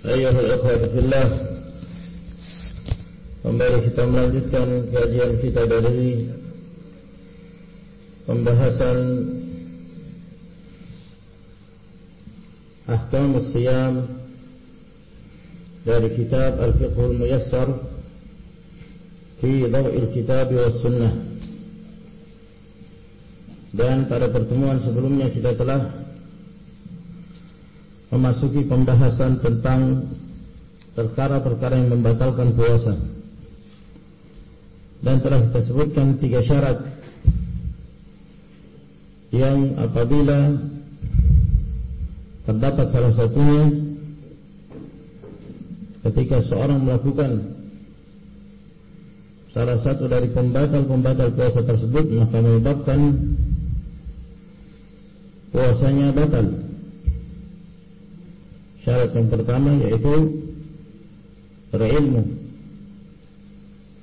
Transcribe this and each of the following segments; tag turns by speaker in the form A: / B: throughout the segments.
A: Ayuhal ikhwati fillah Kembali kita melanjutkan kajian kita dari Pembahasan Ahkam Siyam Dari kitab Al-Fiqhul Muyassar Fi Daw'il Kitab wa Sunnah. Dan pada pertemuan sebelumnya kita telah memasuki pembahasan tentang perkara-perkara yang membatalkan puasa. Dan telah kita sebutkan tiga syarat yang apabila terdapat salah satunya ketika seorang melakukan salah satu dari pembatal-pembatal puasa tersebut maka menyebabkan puasanya batal Syarat yang pertama yaitu berilmu.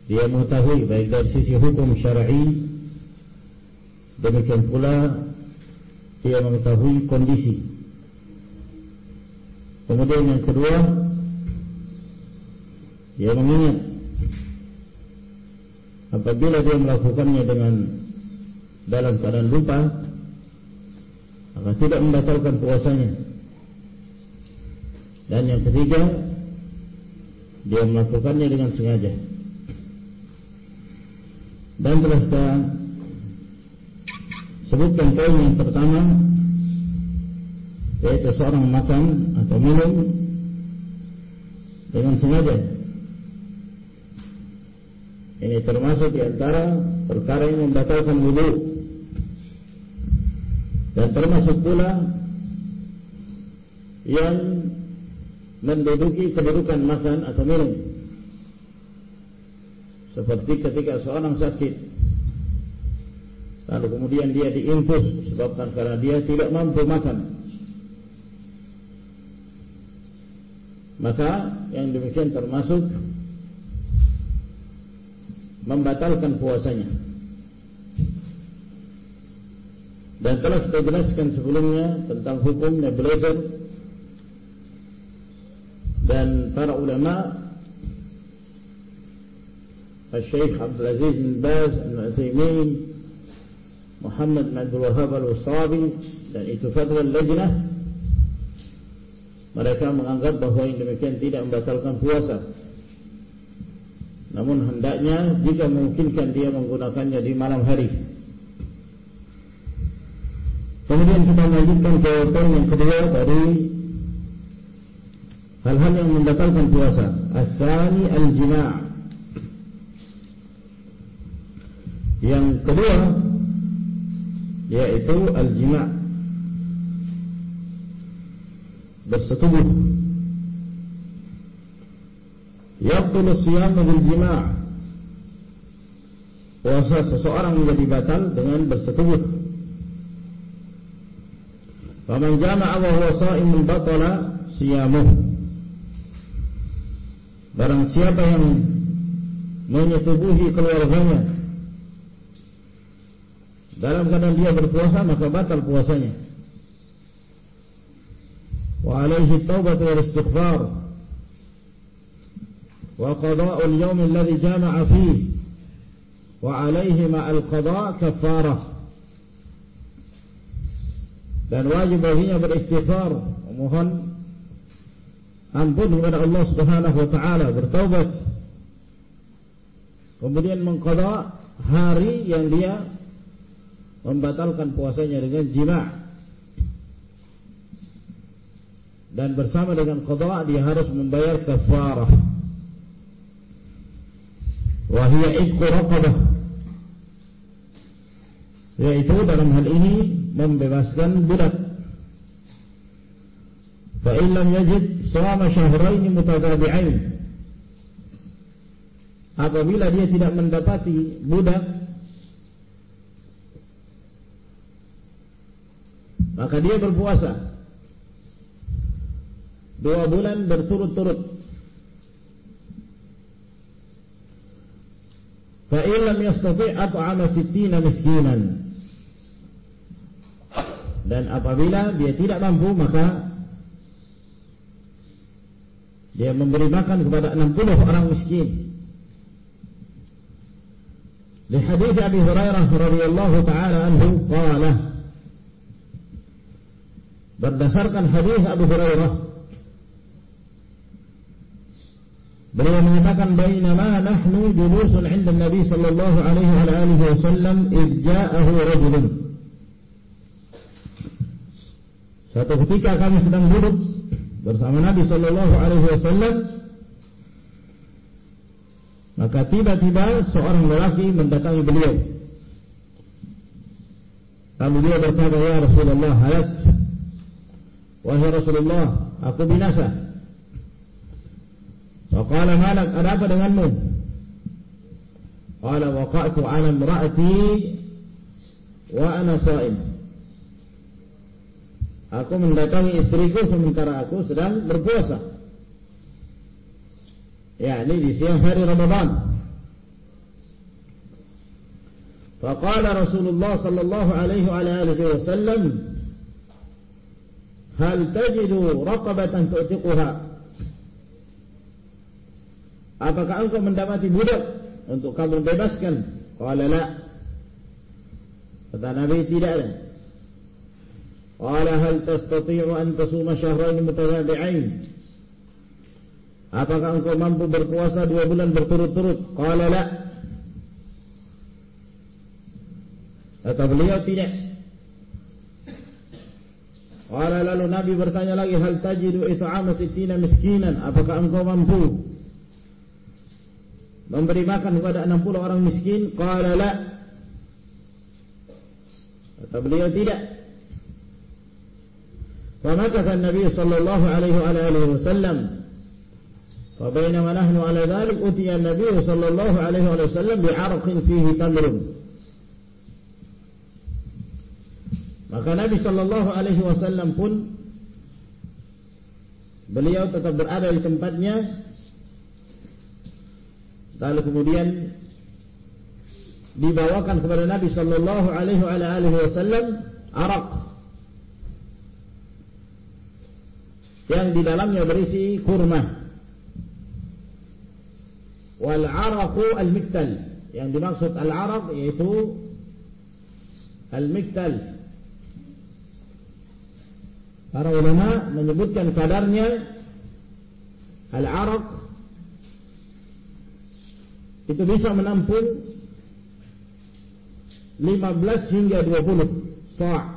A: Dia mengetahui baik dari sisi hukum syar'i demikian pula dia mengetahui kondisi. Kemudian yang kedua dia mengingat apabila dia melakukannya dengan dalam keadaan lupa maka tidak membatalkan puasanya dan yang ketiga Dia melakukannya dengan sengaja. Dan telah kita Sebutkan poin yang pertama Yaitu seorang makan Atau minum Dengan sengaja. Ini termasuk di antara Perkara yang membatalkan wudhu Dan termasuk pula Yang menduduki kedudukan makan atau minum seperti ketika seorang sakit lalu kemudian dia diinfus sebabkan karena dia tidak mampu makan. Maka yang demikian termasuk membatalkan puasanya. Dan telah kita jelaskan sebelumnya tentang hukum nebulizer dan para ulama Al-Syeikh Abdul Aziz bin Baz Al-Mu'athimin Muhammad bin Abdul Wahab Al-Usabi dan itu fatwa al-lajnah mereka menganggap bahawa yang demikian tidak membatalkan puasa. Namun hendaknya jika memungkinkan dia menggunakannya di malam hari. Kemudian kita melanjutkan ke poin yang kedua dari hal-hal yang membatalkan puasa. Asani al-jima' Yang kedua yaitu al-jima' bersetubuh. Yaqtul siyam bil jima' Puasa seseorang menjadi batal dengan bersetubuh. Faman jama'a wa huwa sha'imun batala siyamuhu Barang siapa yang menyetubuhi keluarganya dalam keadaan dia berpuasa maka batal puasanya. Wa alaihi taubat wal istighfar. Wa qada'u al-yawm alladhi jama'a fihi. Wa alaihi ma'al qada' kafarah. Dan wajib baginya beristighfar. Mohon ampun kepada Allah Subhanahu wa taala bertaubat. Kemudian mengqada hari yang dia membatalkan puasanya dengan jima. Dan bersama dengan qada dia harus membayar kafarah. Wa hiya idqu raqabah. Yaitu dalam hal ini membebaskan budak fa illam yajid Selama syahrain mutatabi'ain. Apabila dia tidak mendapati budak Maka dia berpuasa. Dua bulan berturut-turut. Fa'ilam yastati' at'ama sittina miskinan. Dan apabila dia tidak mampu maka dia memberi makan kepada 60 orang miskin. Di hadis Abi Hurairah radhiyallahu taala anhu qala. Berdasarkan hadis Abu Hurairah beliau mengatakan bainama nahnu julusun 'inda Nabi sallallahu alaihi wa alihi wasallam id ja'ahu rajulun. Suatu ketika kami sedang duduk bersama Nabi sallallahu alaihi wasallam maka tiba-tiba seorang lelaki mendatangi beliau. Lalu dia berkata, "Ya Rasulullah, halak." Wahai Rasulullah, aku binasa. Faqala malak, ada apa denganmu? Qala waqa'tu 'ala imra'ati wa ana sha'im. Aku mendatangi istriku sementara aku sedang berpuasa. Ya, ini di siang hari Ramadan. Faqala Rasulullah sallallahu alaihi wa alihi wasallam, "Hal tajidu raqabatan tu'tiquha?" Apakah engkau mendapati budak untuk kamu bebaskan? Qala la. Kata Nabi tidak ada. Qala hal tastati'u an tasuma shahrayn mutatabi'ain? Apakah engkau mampu berpuasa dua bulan berturut-turut? Qala la. Kata beliau tidak. Qala lalu Nabi bertanya lagi hal tajidu it'ama sittina miskinan? Apakah engkau mampu memberi makan kepada 60 orang miskin? Qala la. Kata beliau tidak. فمكث النبي صلى الله عليه وآله وسلم فبينما نحن على ذلك أتي النبي صلى الله عليه وآله وسلم بعرق فيه تمر maka Nabi sallallahu alaihi wasallam pun beliau tetap berada di tempatnya lalu kemudian dibawakan kepada Nabi sallallahu alaihi wasallam arak yang di dalamnya berisi kurma. Wal araqu al miktal. Yang dimaksud al araq yaitu al miktal. Para ulama menyebutkan kadarnya al araq itu bisa menampung 15 hingga 20 sa'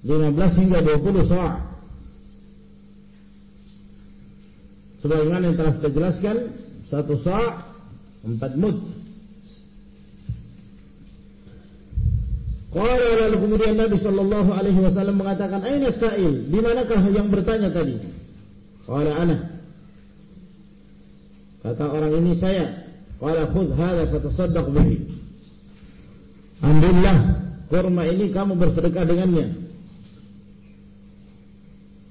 A: 15 hingga 20 sa' sebagaimana yang telah kita jelaskan satu sa' empat mud Qala lalu kemudian Nabi sallallahu alaihi wasallam mengatakan aina sa'il? Di manakah yang bertanya tadi? Qala ana. Kata orang ini saya. Qala khudh hadha fatasaddaq bihi. Ambillah kurma ini kamu bersedekah dengannya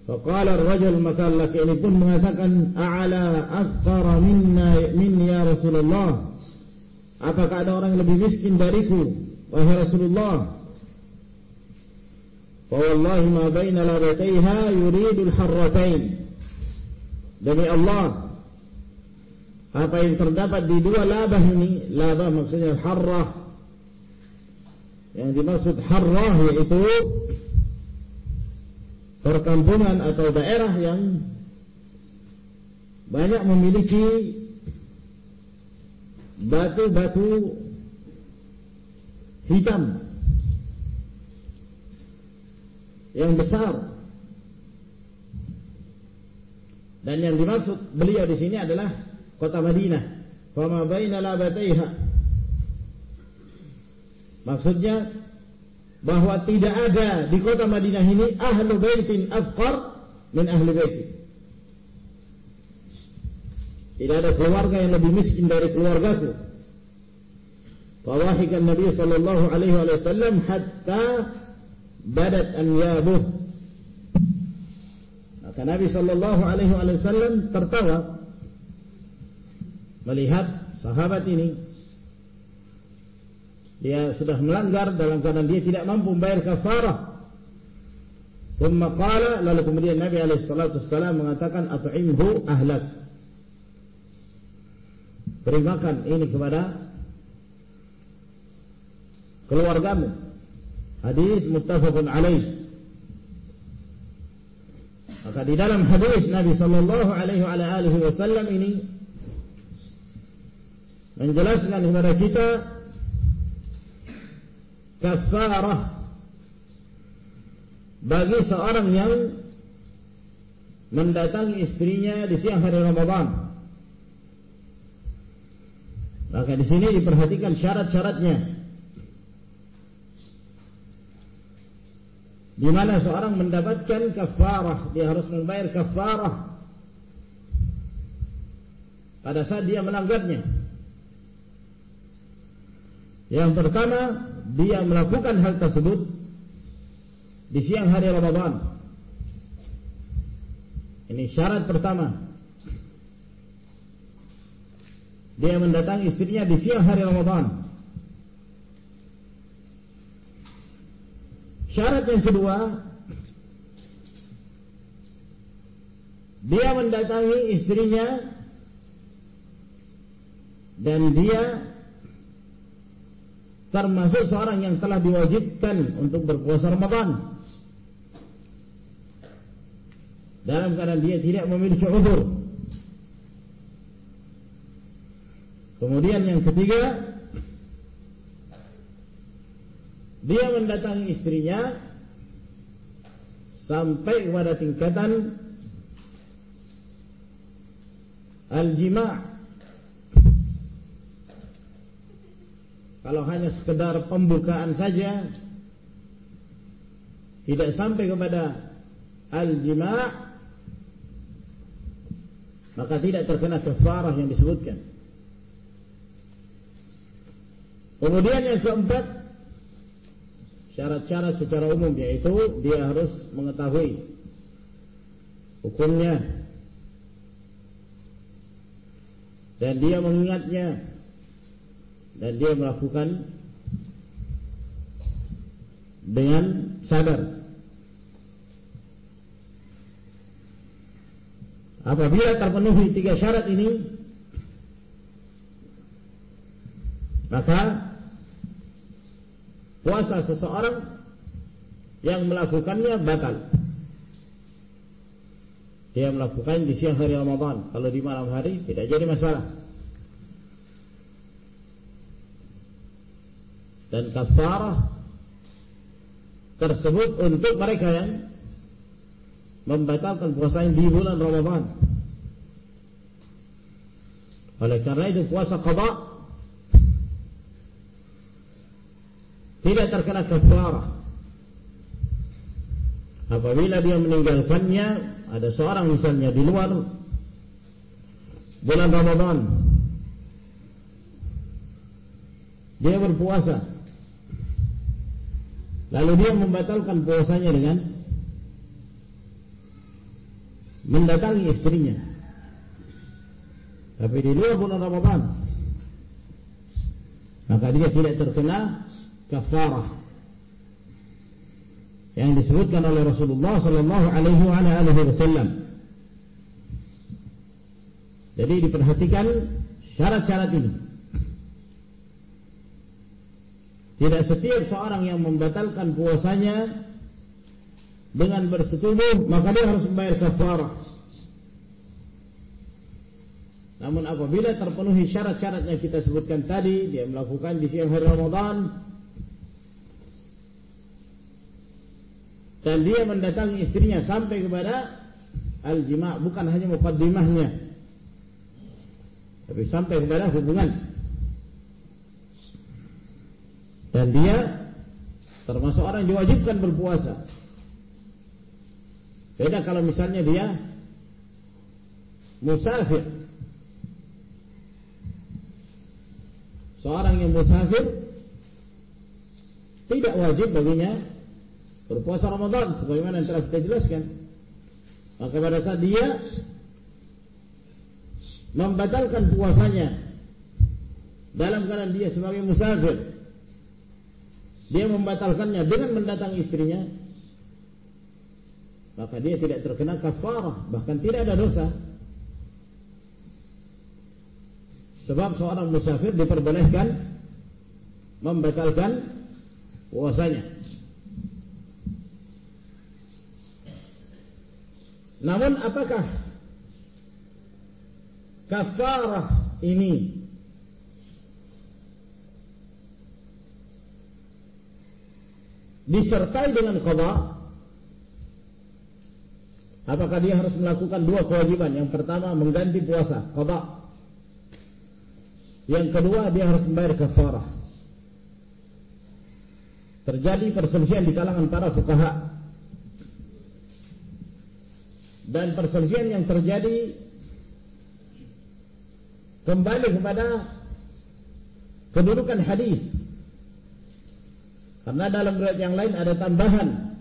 A: Faqala ar-rajul maka laki ini pun mengatakan a'la afqara minna min ya Rasulullah. Apakah ada orang yang lebih miskin dariku wahai Rasulullah? Wallahi ma baina labataiha yuridu al-harratain. Demi Allah apa yang terdapat di dua labah ini labah maksudnya harrah yang dimaksud harrah yaitu perkampungan atau daerah yang banyak memiliki batu-batu hitam yang besar. Dan yang dimaksud beliau di sini adalah kota Madinah. Fama baina labataiha. Maksudnya bahwa tidak ada di kota Madinah ini ahlu baitin afqar min ahli baiti. Tidak ada keluarga yang lebih miskin dari keluargaku. Fawahikan Nabi sallallahu alaihi wasallam hatta badat anyabuh. Maka Nabi sallallahu alaihi wasallam tertawa melihat sahabat ini dia sudah melanggar dalam keadaan dia tidak mampu membayar kafarah Thumma qala lalu kemudian Nabi alaihi salatu wasallam mengatakan at'imhu ahlak. Beri makan ini kepada keluargamu. Hadis muttafaqun alaih. Maka di dalam hadis Nabi sallallahu alaihi wasallam ini menjelaskan kepada kita kafarah bagi seorang yang mendatangi istrinya di siang hari Ramadan. Maka di sini diperhatikan syarat-syaratnya. Di mana seorang mendapatkan kafarah, dia harus membayar kafarah pada saat dia melanggarnya. Yang pertama, dia melakukan hal tersebut di siang hari Ramadan. Ini syarat pertama. Dia mendatangi istrinya di siang hari Ramadan. Syarat yang kedua, dia mendatangi istrinya dan dia termasuk seorang yang telah diwajibkan untuk berpuasa Ramadan. dalam keadaan dia tidak memiliki uzur. Kemudian yang ketiga, dia mendatangi istrinya sampai kepada tingkatan al-jima'. Kalau hanya sekedar pembukaan saja, tidak sampai kepada al-jima' maka tidak terkena kefarah yang disebutkan. Kemudian yang keempat, syarat-syarat secara umum yaitu dia harus mengetahui hukumnya dan dia mengingatnya dan dia melakukan dengan sadar. Apabila terpenuhi tiga syarat ini Maka Puasa seseorang Yang melakukannya batal. Dia melakukan di siang hari Ramadan. Kalau di malam hari tidak jadi masalah Dan kafarah Tersebut untuk mereka yang membatalkan puasa di bulan Ramadan. Oleh karena itu puasa qada tidak terkena kafarah. Apabila dia meninggalkannya, ada seorang misalnya di luar bulan Ramadan, dia berpuasa, lalu dia membatalkan puasanya dengan mendatangi istrinya. Tapi di luar bulan Ramadan, maka dia tidak terkena kafarah yang disebutkan oleh Rasulullah Sallallahu Alaihi Wasallam. Jadi diperhatikan syarat-syarat ini. Tidak setiap seorang yang membatalkan puasanya dengan bersetubuh maka dia harus membayar kafarah. Namun apabila terpenuhi syarat-syarat yang kita sebutkan tadi, dia melakukan di siang hari Ramadan dan dia mendatangi istrinya sampai kepada al-jima' bukan hanya mukaddimahnya tapi sampai kepada hubungan dan dia termasuk orang yang diwajibkan berpuasa Beda kalau misalnya dia musafir. Seorang yang musafir tidak wajib baginya berpuasa Ramadan sebagaimana yang telah kita jelaskan. Maka pada saat dia membatalkan puasanya dalam keadaan dia sebagai musafir, dia membatalkannya dengan mendatangi istrinya. Maka dia tidak terkena kafarah bahkan tidak ada dosa. Sebab seorang musafir diperbolehkan membatalkan puasanya. Namun apakah kafarah ini disertai dengan qada apakah dia harus melakukan dua kewajiban? Yang pertama mengganti puasa qada. Yang kedua dia harus membayar kafarah. Terjadi perselisihan di kalangan para fukaha dan perselisihan yang terjadi kembali kepada kedudukan hadis karena dalam riwayat yang lain ada tambahan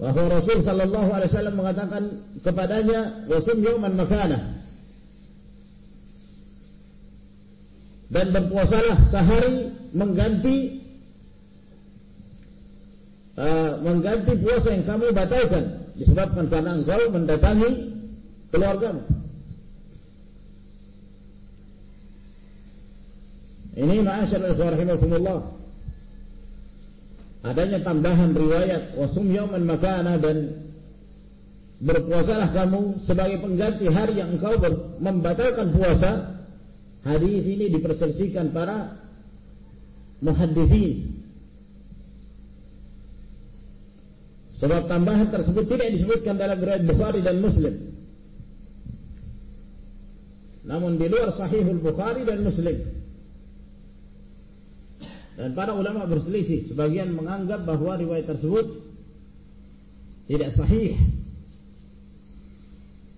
A: bahawa Rasul sallallahu alaihi wasallam mengatakan kepadanya wasum yawman makanah. Dan berpuasalah sehari mengganti uh, mengganti puasa yang kamu batalkan. Disebabkan karena engkau mendatangi keluargamu. Ini ma'asyar al-rahimahumullah adanya tambahan riwayat wasum yawman makana dan berpuasalah kamu sebagai pengganti hari yang engkau membatalkan puasa. Hadis ini diperselisihkan para muhaddithin. Sebab tambahan tersebut tidak disebutkan dalam riwayat Bukhari dan Muslim. Namun di luar sahihul Bukhari dan Muslim dan para ulama berselisih. Sebagian menganggap bahawa riwayat tersebut tidak sahih.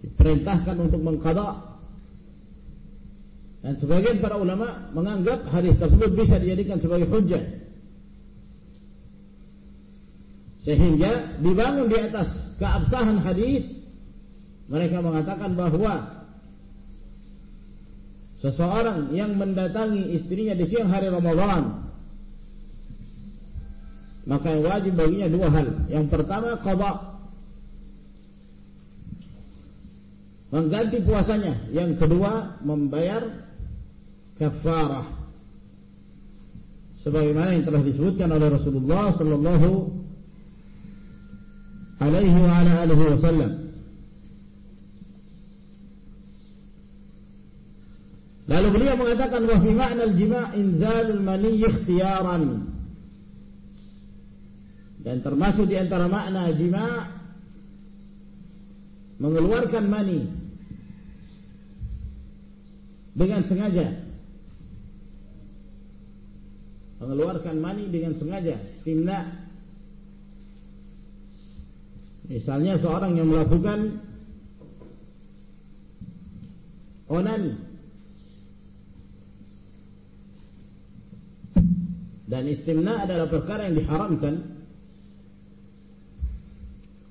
A: Diperintahkan untuk mengqada. Dan sebagian para ulama menganggap hadis tersebut bisa dijadikan sebagai hujjah. Sehingga dibangun di atas keabsahan hadis mereka mengatakan bahawa seseorang yang mendatangi istrinya di siang hari Ramadan maka yang wajib baginya dua hal. Yang pertama qada. Mengganti puasanya. Yang kedua membayar kafarah. Sebagaimana yang telah disebutkan oleh Rasulullah sallallahu alaihi wa ala alihi wasallam. Lalu beliau mengatakan wa fi ma'na al-jima' inzalul mani ikhtiyaran dan termasuk di antara makna jima' mengeluarkan mani dengan sengaja. Mengeluarkan mani dengan sengaja istimna. Misalnya seorang yang melakukan onan. Dan istimna adalah perkara yang diharamkan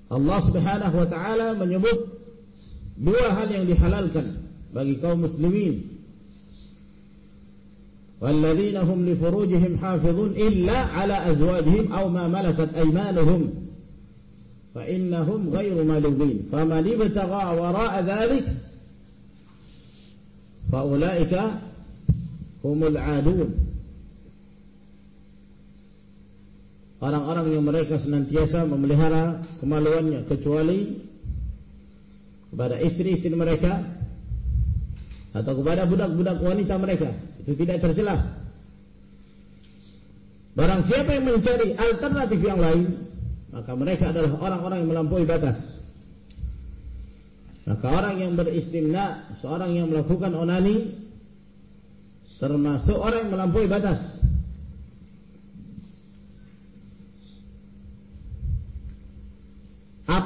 A: Allah Subhanahu wa taala menyebut dua hal yang dihalalkan bagi kaum muslimin. والذين هم لفروجهم حافظون إلا على أزواجهم أو ما ملكت أيمانهم فإنهم غير ملومين فمن ابتغى وراء ذلك فأولئك هم العادون orang-orang yang mereka senantiasa memelihara kemaluannya kecuali kepada istri-istri mereka atau kepada budak-budak wanita mereka. Itu tidak tercela barang siapa yang mencari alternatif yang lain maka mereka adalah orang-orang yang melampaui batas. Maka orang yang beristimna seorang yang melakukan onani termasuk orang yang melampaui batas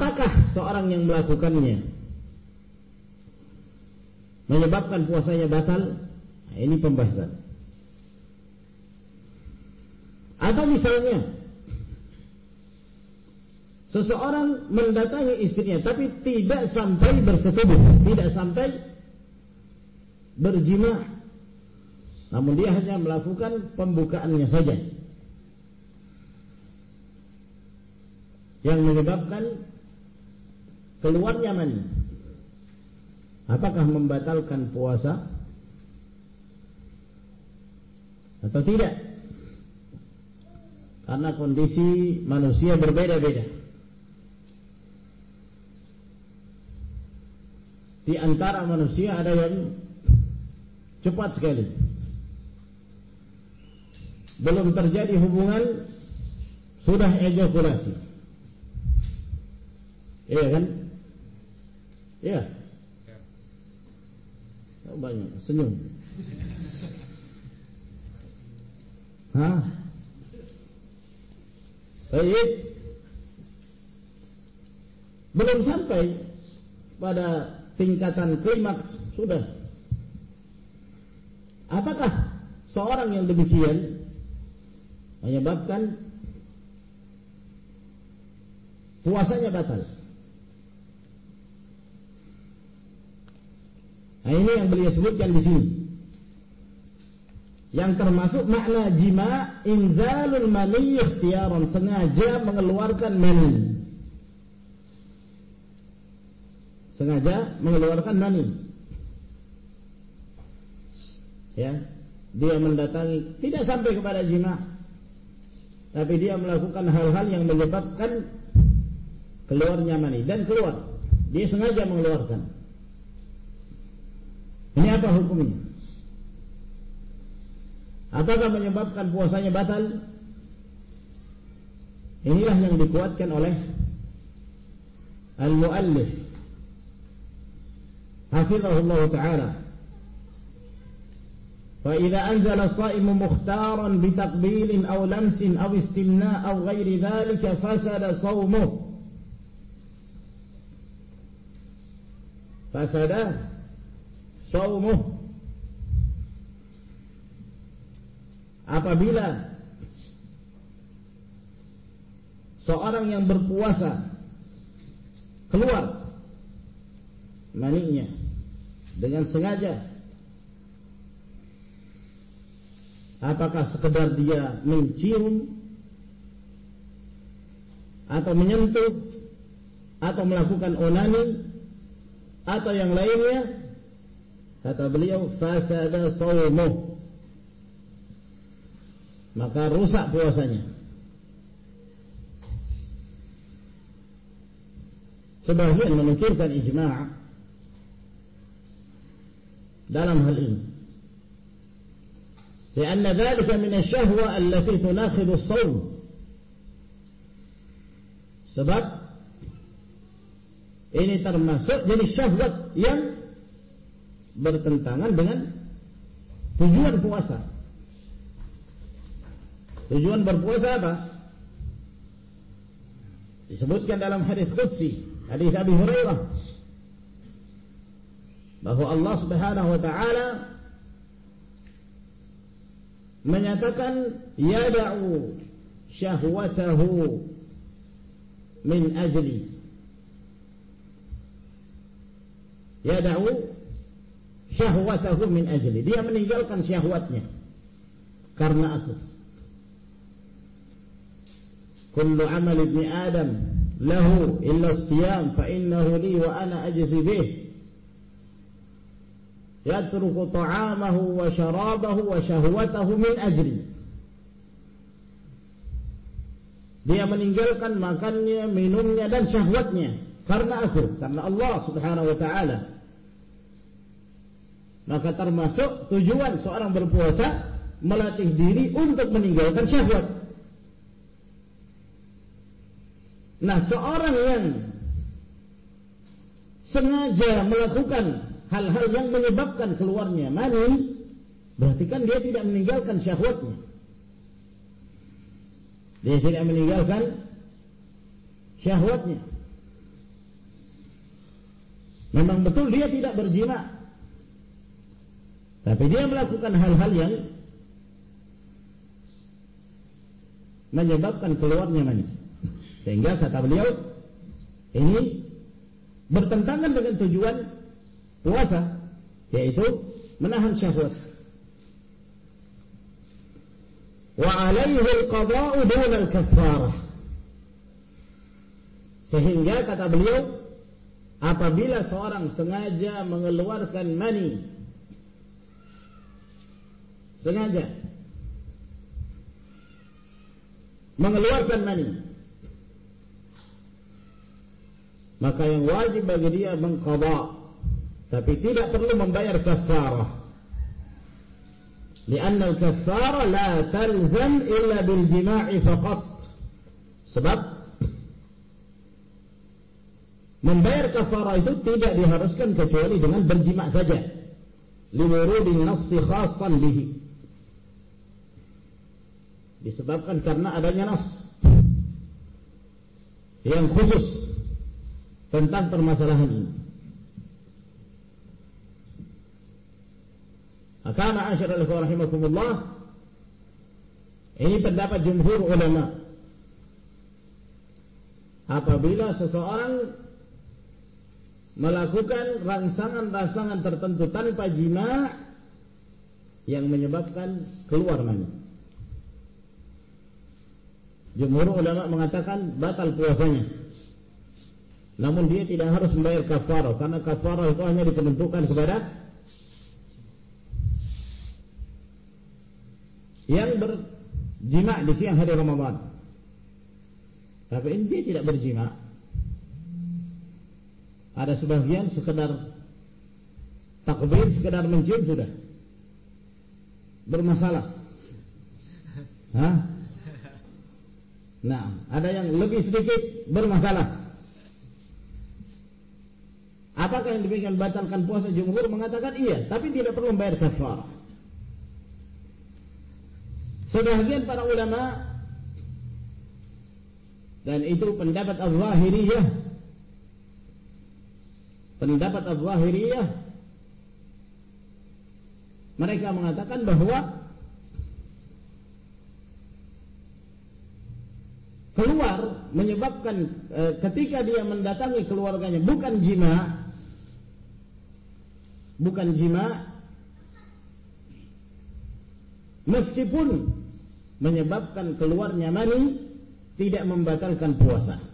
A: Apakah seorang yang melakukannya menyebabkan puasanya batal? Nah, ini pembahasan. Atau misalnya seseorang mendatangi istrinya tapi tidak sampai bersetubuh, tidak sampai berjima, namun dia hanya melakukan pembukaannya saja. yang menyebabkan keluarnya mani apakah membatalkan puasa? Atau tidak? Karena kondisi manusia berbeda-beda. Di antara manusia ada yang cepat sekali. Belum terjadi hubungan sudah ejakulasi. Iya kan iya oh, banyak senyum Hah? Baik. Belum sampai pada tingkatan klimaks sudah. Apakah seorang yang demikian menyebabkan puasanya batal? Nah, ini yang beliau sebutkan di sini. Yang termasuk makna jima inzalul mani ikhtiaran sengaja mengeluarkan mani. Sengaja mengeluarkan mani. Ya dia mendatangi tidak sampai kepada jima tapi dia melakukan hal-hal yang menyebabkan keluarnya mani dan keluar. Dia sengaja mengeluarkan ini apa hukumnya Apakah menyebabkan puasanya batal? Inilah yang dikuatkan oleh Al-Muallif Hafizahullah Ta'ala فإذا أنزل الصائم مختارا بتقبيل أو لمس أو استمناء أو غير ذلك فسد صومه فسد saumuh apabila seorang yang berpuasa keluar maninya dengan sengaja apakah sekedar dia mencium atau menyentuh atau melakukan onani atau yang lainnya kata beliau fasada sawmuh maka rusak puasanya. Sebagian menukirkan ijma' dalam hal ini. لأن ذلك من الشهوة التي تناخذ الصوم sebab ini termasuk jenis syahwat yang bertentangan dengan tujuan puasa. Tujuan berpuasa apa? Disebutkan dalam hadis Qudsi, hadis Abi Hurairah. Bahawa Allah Subhanahu wa taala menyatakan yad'u syahwatahu min ajli yad'u syahwatahu min ajli dia meninggalkan syahwatnya karena aku كل عمل ابن آدم له إلا الصيام فإنه لي وأنا أجزي به يترك طعامه وشرابه وشهوته من أجلي dia meninggalkan makannya, minumnya dan syahwatnya karena aku, karena Allah Subhanahu wa taala. Maka termasuk tujuan seorang berpuasa melatih diri untuk meninggalkan syahwat. Nah seorang yang sengaja melakukan hal-hal yang menyebabkan keluarnya mani, berarti kan dia tidak meninggalkan syahwatnya. Dia tidak meninggalkan syahwatnya. Memang betul dia tidak berjima. Tapi dia melakukan hal-hal yang menyebabkan keluarnya mani. Sehingga kata beliau ini bertentangan dengan tujuan puasa yaitu menahan syahwat. Wa alaihi al-qada'u dun al-kaffarah. Sehingga kata beliau apabila seorang sengaja mengeluarkan mani sengaja mengeluarkan mani maka yang wajib bagi dia mengqada. Tapi tidak perlu membayar kafarah karena kafarah la talzam illa bil jima'i faqat. Sebab membayar kafarah itu tidak diharuskan kecuali dengan berjima' saja. Liwurudin nafsi khasan bihi disebabkan karena adanya nas yang khusus tentang permasalahan ini Maka ma'asyar al-ikhwan rahimakumullah Ini pendapat jumhur ulama Apabila seseorang melakukan rangsangan-rangsangan tertentu tanpa jima yang menyebabkan keluar mani. Jumhur ulama mengatakan batal puasanya. Namun dia tidak harus membayar kafarah karena kafarah itu hanya ditentukan kepada yang berjima di siang hari Ramadan. Tapi ini dia tidak berjima ada sebagian sekedar takbir, sekedar mencium sudah bermasalah. Hah? Nah, ada yang lebih sedikit bermasalah. Apakah yang demikian batalkan puasa jumhur mengatakan iya, tapi tidak perlu membayar kafar. Sebagian para ulama dan itu pendapat al-zahiriyah pendapat al-zahiriyah mereka mengatakan bahawa keluar menyebabkan e, ketika dia mendatangi keluarganya bukan jima bukan jima meskipun menyebabkan keluarnya mani tidak membatalkan puasa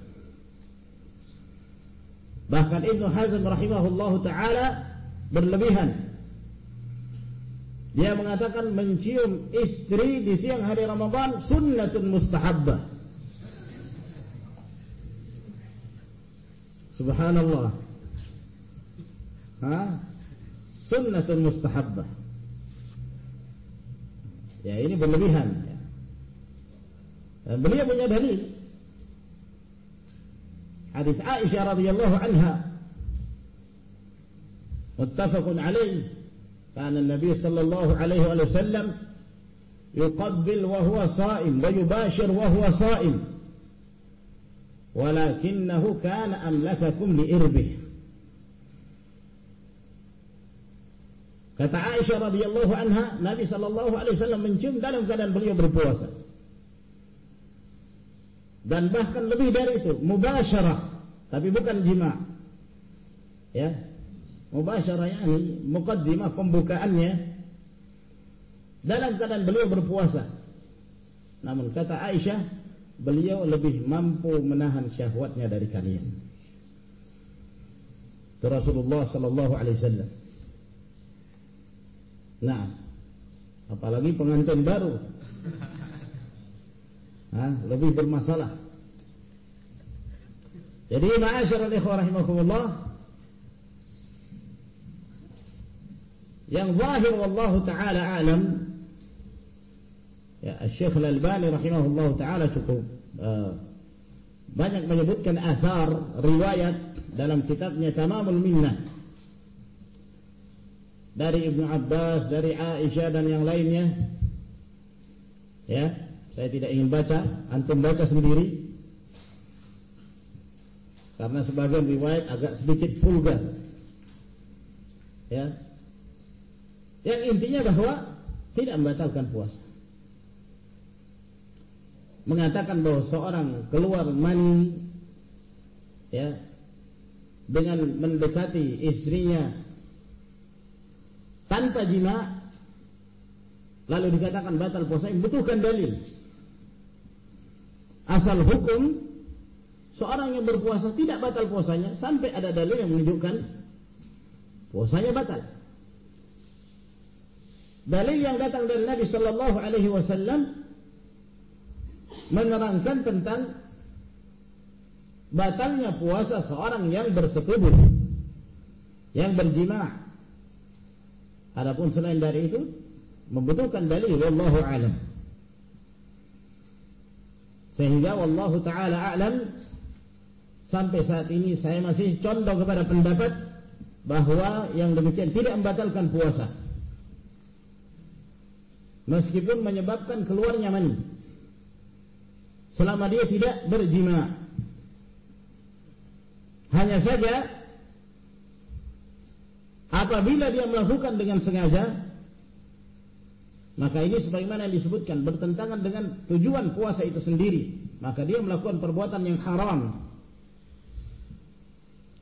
A: Bahkan Ibn Hazm rahimahullah ta'ala berlebihan. Dia mengatakan mencium istri di siang hari Ramadan sunnatun mustahabbah. Subhanallah. Ha? Sunnatun mustahabbah. Ya ini berlebihan. Ya. Beliau punya dalil. عائشة رضي الله عنها متفق عليه كان النبي صلى الله عليه وسلم يقبل وهو صائم ويباشر وهو صائم walakinnahu kana amlakakum liirbih kata Aisyah radhiyallahu anha Nabi sallallahu alaihi wasallam mencium dalam keadaan beliau berpuasa. Dan bahkan lebih dari itu mubasyarah tapi bukan jima. Ya. Mubasyarah yakni mukaddimah pembukaannya. Dalam keadaan beliau berpuasa. Namun kata Aisyah beliau lebih mampu menahan syahwatnya dari kalian. Itu Rasulullah sallallahu alaihi wasallam. Nah apalagi pengantin baru. Ha, lebih bermasalah. Jadi ma'asyar al-ikhwa rahimahumullah yang zahir wallahu ta'ala alam ya Syekh Al-Albani rahimahullah ta'ala cukup uh, banyak menyebutkan athar riwayat dalam kitabnya Tamamul Minnah dari Ibn Abbas, dari Aisyah dan yang lainnya ya saya tidak ingin baca, antum baca sendiri. Karena sebagian riwayat agak sedikit vulgar. Ya. Yang intinya bahwa tidak membatalkan puasa. Mengatakan bahwa seorang keluar mani ya dengan mendekati istrinya tanpa jima lalu dikatakan batal puasa membutuhkan dalil asal hukum seorang yang berpuasa tidak batal puasanya sampai ada dalil yang menunjukkan puasanya batal. Dalil yang datang dari Nabi sallallahu alaihi wasallam menerangkan tentang batalnya puasa seorang yang bersetubuh yang berjima' adapun selain dari itu membutuhkan dalil wallahu alam. Sehingga wallahu taala alam sampai saat ini saya masih condong kepada pendapat bahawa yang demikian tidak membatalkan puasa. Meskipun menyebabkan keluarnya mani selama dia tidak berjima hanya saja apabila dia melakukan dengan sengaja Maka ini sebagaimana yang disebutkan bertentangan dengan tujuan puasa itu sendiri. Maka dia melakukan perbuatan yang haram.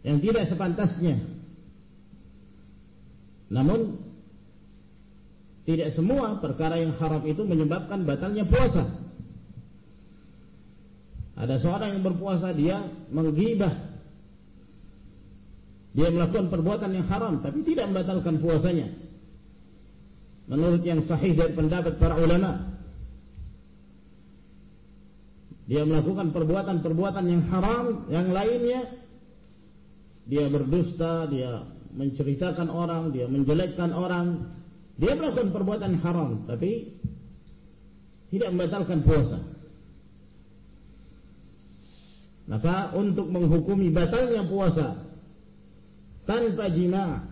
A: Yang tidak sepantasnya. Namun tidak semua perkara yang haram itu menyebabkan batalnya puasa. Ada seorang yang berpuasa dia menggibah. Dia melakukan perbuatan yang haram tapi tidak membatalkan puasanya. Menurut yang sahih dari pendapat para ulama dia melakukan perbuatan-perbuatan yang haram yang lainnya dia berdusta dia menceritakan orang dia menjelekkan orang. Dia melakukan perbuatan yang haram tapi tidak membatalkan puasa maka untuk menghukumi batalnya puasa. Tanpa jima.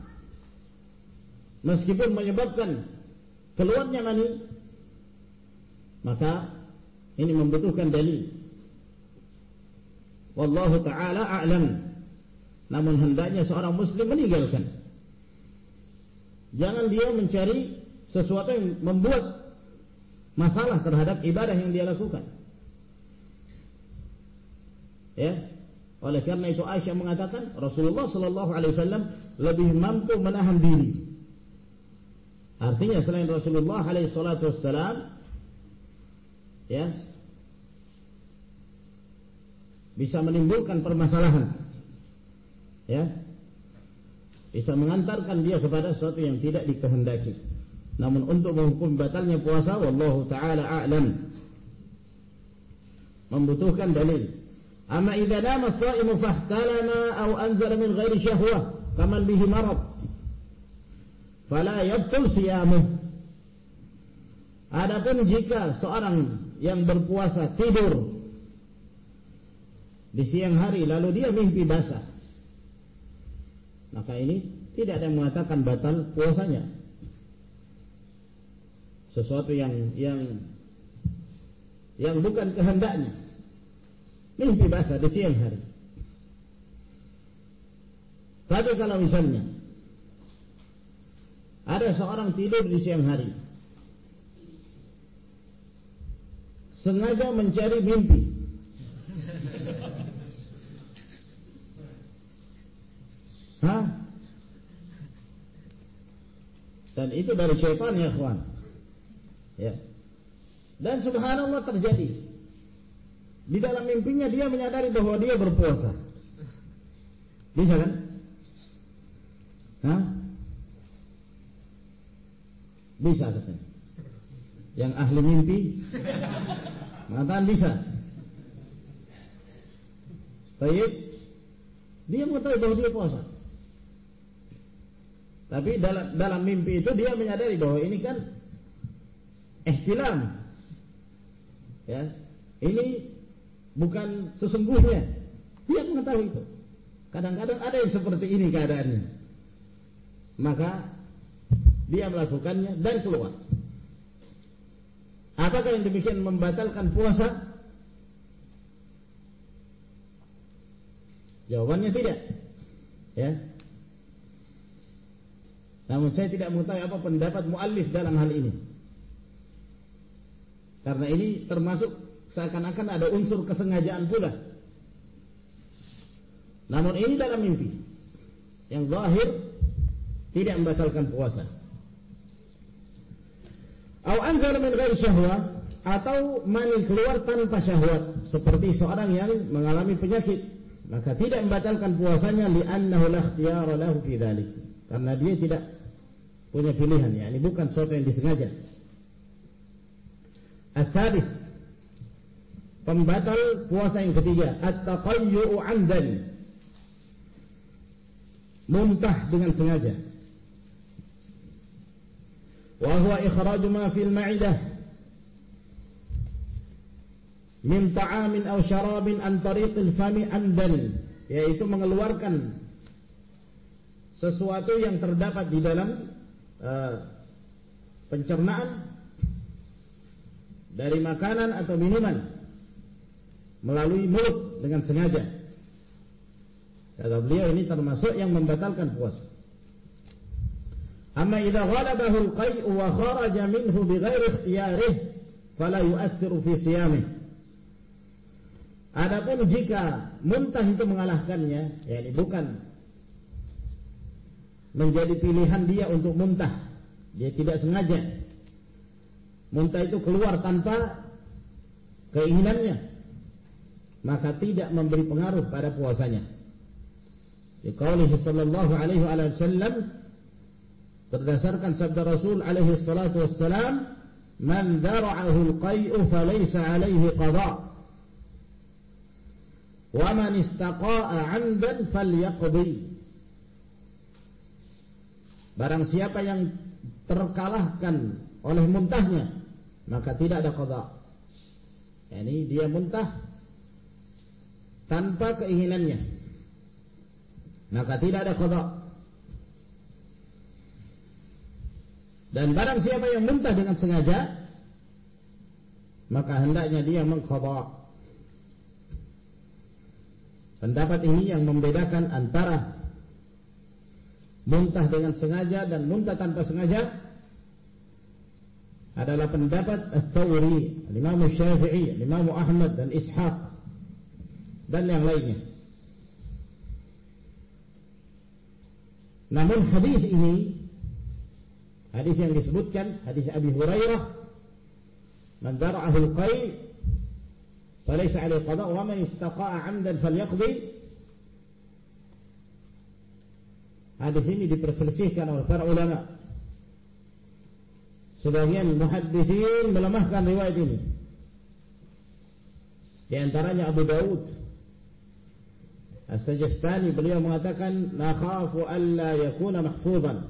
A: Meskipun menyebabkan keluarnya mani maka ini membutuhkan dalil. Wallahu taala a'lam. Namun hendaknya seorang muslim meninggalkan. Jangan dia mencari sesuatu yang membuat masalah terhadap ibadah yang dia lakukan ya. Oleh karena itu Aisyah mengatakan Rasulullah sallallahu alaihi wasallam lebih mampu menahan diri. Artinya selain Rasulullah alaihi salatu wassalam ya bisa menimbulkan permasalahan. Ya. Bisa mengantarkan dia kepada sesuatu yang tidak dikehendaki. Namun untuk menghukum batalnya puasa wallahu taala a'lam. Membutuhkan dalil amma idza nama as-sha'imu fahtalama aw anzala min ghairi syahwah kaman bihi marad fala yabtul siyamuh adapun jika seorang yang berpuasa tidur di siang hari lalu dia mimpi basah maka ini tidak ada yang mengatakan batal puasanya. Sesuatu yang yang yang bukan kehendaknya mimpi basah di siang hari. Tapi kalau misalnya ada seorang tidur di siang hari Sengaja mencari mimpi. Hah? Dan itu dari syaitan ya kawan Ya. Dan subhanallah terjadi Di dalam mimpinya dia menyadari bahawa dia berpuasa Bisa kan? Hah? Bisa katanya. Yang ahli mimpi mengatakan bisa. Baik. Dia mengetahui bahawa dia puasa. Tapi dalam dalam mimpi itu dia menyadari bahawa ini kan ihtilam. Ya. Ini bukan sesungguhnya. Dia mengetahui itu. Kadang-kadang ada yang seperti ini keadaannya. Maka dia melakukannya dan keluar. Apakah yang demikian membatalkan puasa? Jawabannya tidak. Ya. Namun saya tidak mengetahui apa pendapat muallif dalam hal ini. Karena ini termasuk seakan-akan ada unsur kesengajaan pula. Namun ini dalam mimpi. Yang zahir tidak membatalkan puasa. Atau anzal min ghairi syahwa atau mani keluar tanpa syahwat seperti seorang yang mengalami penyakit maka tidak membatalkan puasanya li'annahu la ikhtiyara lahu fi dhalik karena dia tidak punya pilihan ya ini bukan sesuatu yang disengaja At-thalith pembatal puasa yang ketiga at-taqayyu'u 'amdan muntah dengan sengaja. Wa huwa ikhraju ma fil ma'idah min ta'amin aw syarabin an tariqil fami amdan yaitu mengeluarkan sesuatu yang terdapat di dalam uh, pencernaan dari makanan atau minuman melalui mulut dengan sengaja kata beliau ini termasuk yang membatalkan puasa amma idza ghalabahu al-qay'u wa kharaja minhu bighairi ikhtiyarihi fala yu'athiru fi siyamihi Adapun jika muntah itu mengalahkannya, ya ini bukan menjadi pilihan dia untuk muntah. Dia tidak sengaja. Muntah itu keluar tanpa keinginannya. Maka tidak memberi pengaruh pada puasanya. Di qaulihi sallallahu alaihi wasallam berdasarkan sabda Rasul alaihi salatu wassalam, "Man dara'ahu al-qai'u falaysa alaihi qada'." wa man istaqa'a 'amdan falyaqdi barang siapa yang terkalahkan oleh muntahnya maka tidak ada qada yakni dia muntah tanpa keinginannya. Maka tidak ada qada. Dan barang siapa yang muntah dengan sengaja maka hendaknya dia mengqada. Pendapat ini yang membedakan antara muntah dengan sengaja dan muntah tanpa sengaja adalah pendapat Al-Thawri, Imam Syafi'i, Imam Ahmad dan Ishaq dan yang lainnya. Namun hadis ini hadis yang disebutkan hadis Abi Hurairah man dara'ahu al-qay' فليس عليه قضاء ومن استقاء عمدا فليقضي hadis ini diperselisihkan oleh para ulama sebagian muhaddithin melemahkan riwayat ini di antaranya Abu Daud As-Sajastani beliau mengatakan nakhafu alla yakuna mahfuzan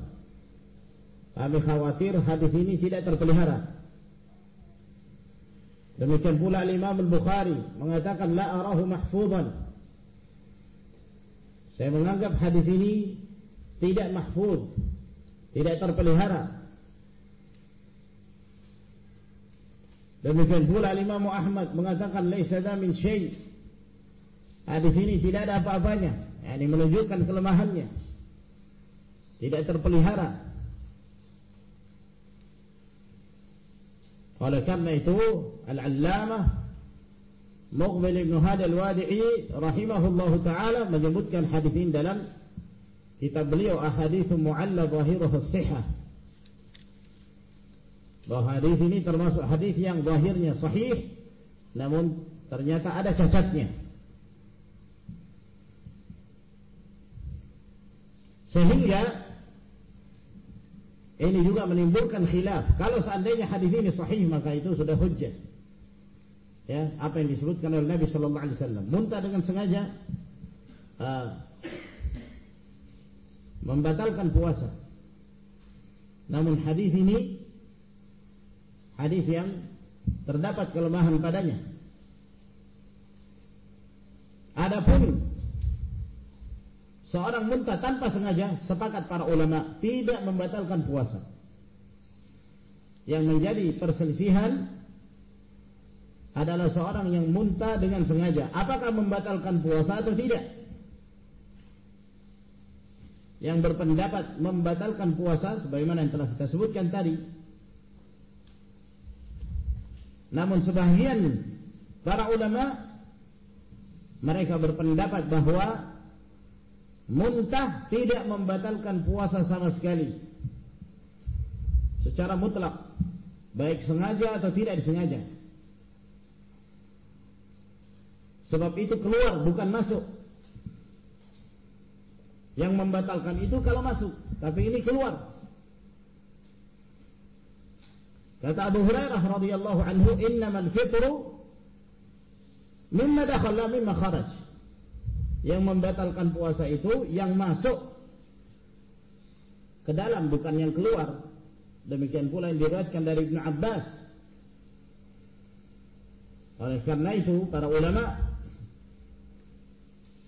A: kami khawatir hadis ini tidak terpelihara Demikian pula Imam Al-Bukhari mengatakan la arahu mahfuzan. Saya menganggap hadis ini tidak mahfuz, tidak terpelihara. Demikian pula Imam Ahmad mengatakan laisa min syai. Hadis ini tidak ada apa-apanya, yakni menunjukkan kelemahannya. Tidak terpelihara. Oleh karena itu Al-Allamah Muqbil Ibn Hadi Al-Wadi'i Rahimahullahu Ta'ala menyebutkan hadis ini dalam Kitab beliau Ahadithu Mu'alla Zahiruhu Sihah Bahawa hadis ini termasuk hadis yang zahirnya sahih Namun ternyata ada cacatnya Sehingga ini juga menimbulkan khilaf. Kalau seandainya hadis ini sahih maka itu sudah hujjah. Ya, apa yang disebutkan oleh Nabi sallallahu alaihi wasallam. Muntah dengan sengaja uh, membatalkan puasa. Namun hadis ini hadis yang terdapat kelemahan padanya. Adapun seorang muntah tanpa sengaja sepakat para ulama tidak membatalkan puasa. Yang menjadi perselisihan adalah seorang yang muntah dengan sengaja. Apakah membatalkan puasa atau tidak? Yang berpendapat membatalkan puasa sebagaimana yang telah kita sebutkan tadi. Namun sebahagian para ulama mereka berpendapat bahawa Muntah tidak membatalkan puasa sama sekali. Secara mutlak. Baik sengaja atau tidak disengaja. Sebab itu keluar bukan masuk. Yang membatalkan itu kalau masuk Tapi ini keluar. Kata Abu Hurairah radhiyallahu anhu innamal fitru mimma dakhala mimma kharaj. Yang membatalkan puasa itu yang masuk ke dalam bukan yang keluar. Demikian pula yang diriwayatkan dari Ibn Abbas. Oleh karena itu para ulama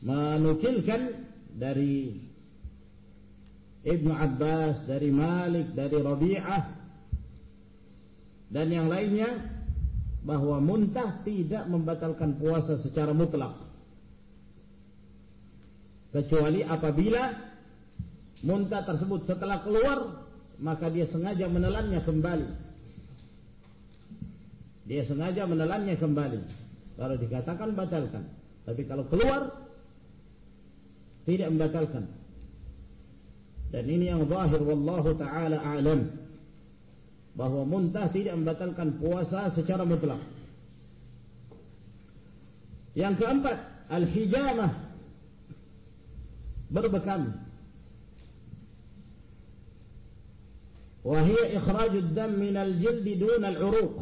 A: menukilkan dari Ibn Abbas, dari Malik, dari Rabi'ah dan yang lainnya bahawa muntah tidak membatalkan puasa secara mutlak kecuali apabila muntah tersebut setelah keluar maka dia sengaja menelannya kembali. Dia sengaja menelannya kembali. Kalau dikatakan batalkan. Tapi kalau keluar tidak membatalkan. Dan ini yang zahir wallahu taala a'lam. Bahwa muntah tidak membatalkan puasa secara mutlak. Yang keempat al-hijamah berbekam وهي إخراج الدم من الجلد دون العروق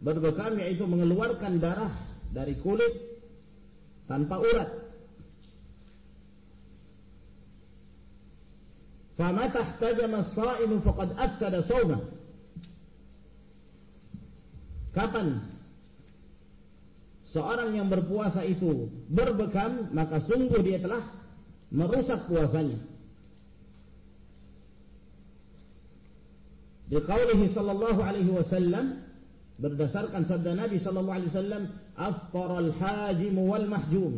A: berbekam yaitu mengeluarkan darah dari kulit tanpa urat. Fama tahtajama as-sa'imu faqad afsada shawmah. Kapan seorang yang berpuasa itu berbekam maka sungguh dia telah merusak puasanya. Di qaulihi sallallahu alaihi wasallam berdasarkan sabda Nabi sallallahu alaihi wasallam afṭaral hajim wal mahjum.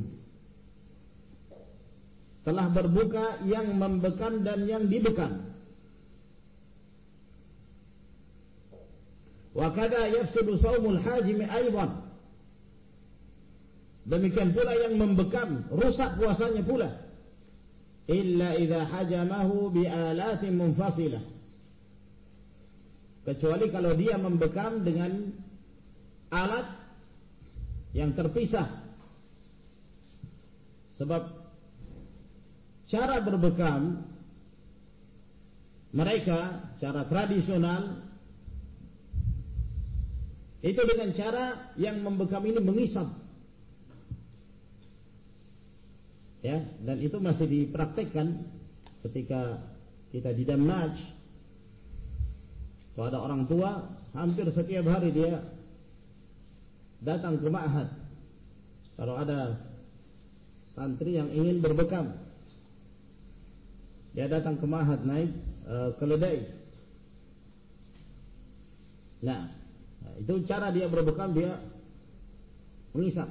A: Telah berbuka yang membekam dan yang dibekam. Wa kada yafsudu shaumul hajim aidan demikian pula yang membekam rusak puasanya pula. Illa idza hajamahu bi alatin munfasilah. Kecuali kalau dia membekam dengan alat yang terpisah. Sebab cara berbekam mereka cara tradisional itu dengan cara yang membekam ini mengisap ya dan itu masih dipraktekkan ketika kita di Damaj kalau ada orang tua, hampir setiap hari dia datang ke ma'had. Kalau ada santri yang ingin berbekam, dia datang ke ma'had naik uh, keledai. Nah, itu cara dia berbekam, dia mengisap.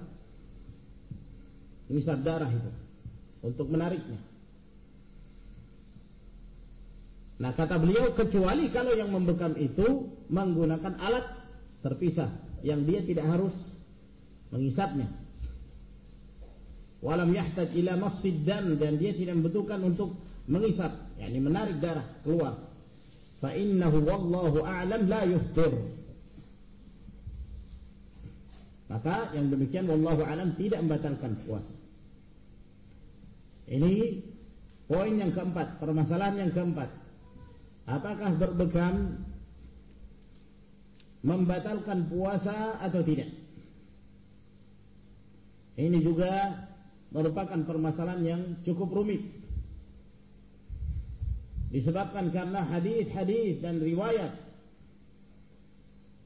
A: Mengisap darah itu. Untuk menariknya. Nah kata beliau kecuali kalau yang membekam itu menggunakan alat terpisah yang dia tidak harus mengisapnya. Walam yahtaj ila masjid dan dia tidak membutuhkan untuk mengisap, yakni menarik darah keluar. Fa innahu wallahu a'lam la yuftir. Maka yang demikian wallahu a'lam tidak membatalkan puasa. Ini poin yang keempat, permasalahan yang keempat. Apakah berbekam membatalkan puasa atau tidak? Ini juga merupakan permasalahan yang cukup rumit. Disebabkan karena hadis-hadis dan riwayat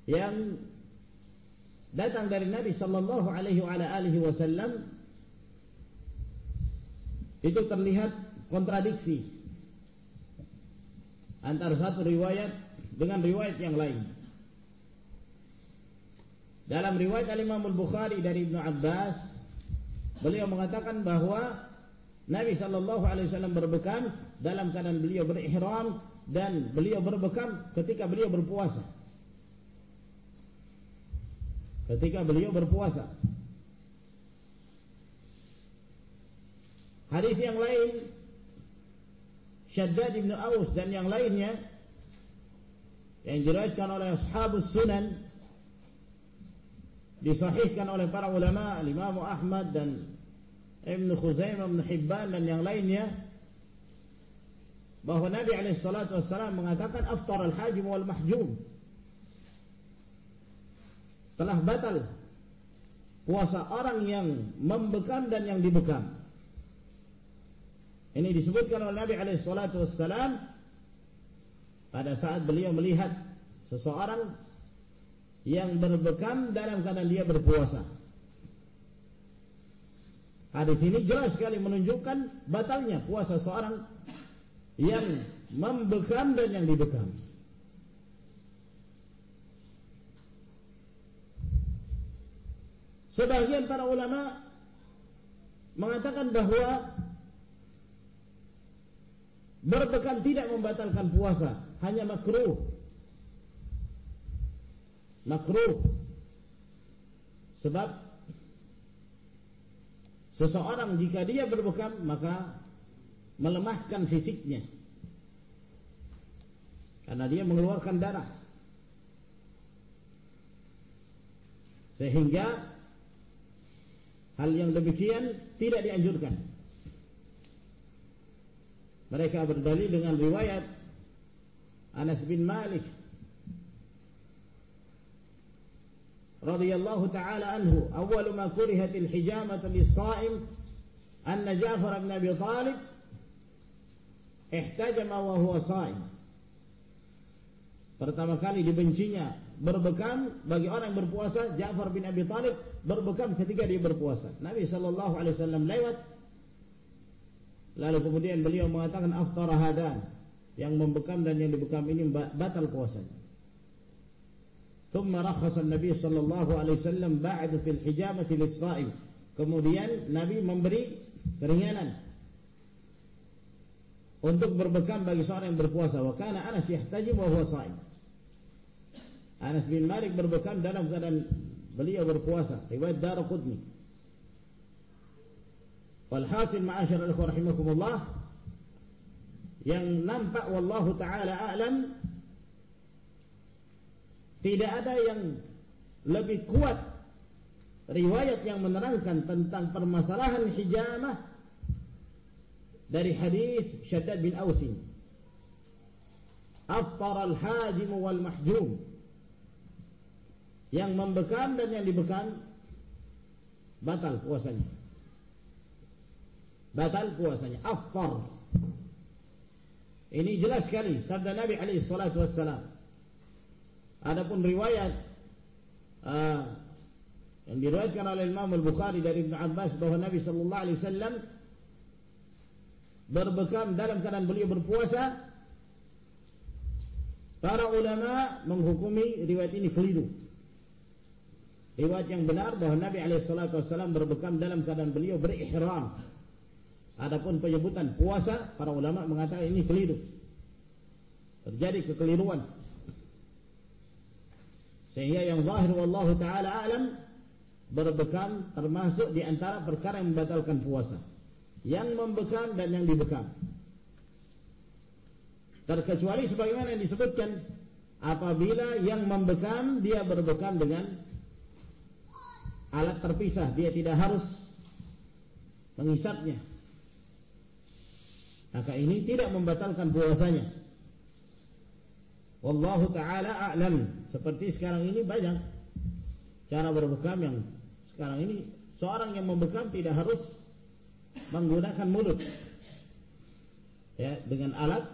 A: yang datang dari Nabi sallallahu alaihi wasallam itu terlihat kontradiksi antara satu riwayat dengan riwayat yang lain. Dalam riwayat Al-Imam Al-Bukhari dari Ibn Abbas, beliau mengatakan bahawa Nabi sallallahu alaihi wasallam berbekam dalam keadaan beliau berihram dan beliau berbekam ketika beliau berpuasa. Ketika beliau berpuasa. Hadis yang lain Syaddad ibn Aus dan yang lainnya yang diriwayatkan oleh ashabus sunan disahihkan oleh para ulama Imam Ahmad dan Ibn Khuzaimah Ibn Hibban dan yang lainnya bahawa Nabi SAW mengatakan aftar al-hajim wal-mahjum telah batal puasa orang yang membekam dan yang dibekam ini disebutkan oleh Nabi SAW pada saat beliau melihat seseorang yang berbekam dalam keadaan dia berpuasa. Hadis ini jelas sekali menunjukkan batalnya puasa seorang yang membekam dan yang dibekam. Sebagian para ulama mengatakan bahawa berbekam tidak membatalkan puasa, hanya makruh. Makruh. Sebab seseorang jika dia berbekam maka melemahkan fisiknya. Karena dia mengeluarkan darah. Sehingga hal yang demikian tidak dianjurkan mereka berdalil dengan riwayat Anas bin Malik radhiyallahu taala anhu, awal ma kurihat al-hijamah lis-sha'im an Ja'far bin Abi Talib, ihtajama wa huwa sha'im. Pertama kali dibencinya berbekam bagi orang berpuasa Ja'far bin Abi Talib berbekam ketika dia berpuasa. Nabi sallallahu alaihi wasallam lewat lalu kemudian beliau mengatakan aftara hadan yang membekam dan yang dibekam ini batal puasanya. ثم رخص النبي صلى الله عليه وسلم بعد في الحجامة للصائم kemudian Nabi memberi keringanan untuk berbekam bagi seorang yang berpuasa wa kana Anas yahtajim wa huwa sha'im Anas bin Malik berbekam dalam keadaan beliau berpuasa riwayat Darqutni walhasil ma'asyar rahimakumullah yang nampak wallahu taala a'lam tidak ada yang lebih kuat riwayat yang menerangkan tentang permasalahan hijamah dari hadis Syaddad bin Ausin. Aftar al-hajim wal mahjum. Yang membekam dan yang dibekam batal puasanya. Batal puasanya. Aftar. Ini jelas sekali sabda Nabi alaihi salatu wassalam. Adapun riwayat uh, yang diriwayatkan oleh Imam Al-Bukhari dari Ibn Abbas bahawa Nabi sallallahu alaihi wasallam berbekam dalam keadaan beliau berpuasa para ulama menghukumi riwayat ini keliru riwayat yang benar bahawa Nabi alaihi salatu wasallam berbekam dalam keadaan beliau berihram adapun penyebutan puasa para ulama mengatakan ini keliru terjadi kekeliruan sehingga yang zahir wallahu taala alam berbekam termasuk di antara perkara yang membatalkan puasa. Yang membekam dan yang dibekam. Terkecuali sebagaimana yang disebutkan apabila yang membekam dia berbekam dengan alat terpisah, dia tidak harus mengisapnya. Maka ini tidak membatalkan puasanya. Wallahu taala a'lam. Seperti sekarang ini banyak cara berbekam yang sekarang ini seorang yang membekam tidak harus menggunakan mulut. Ya, dengan alat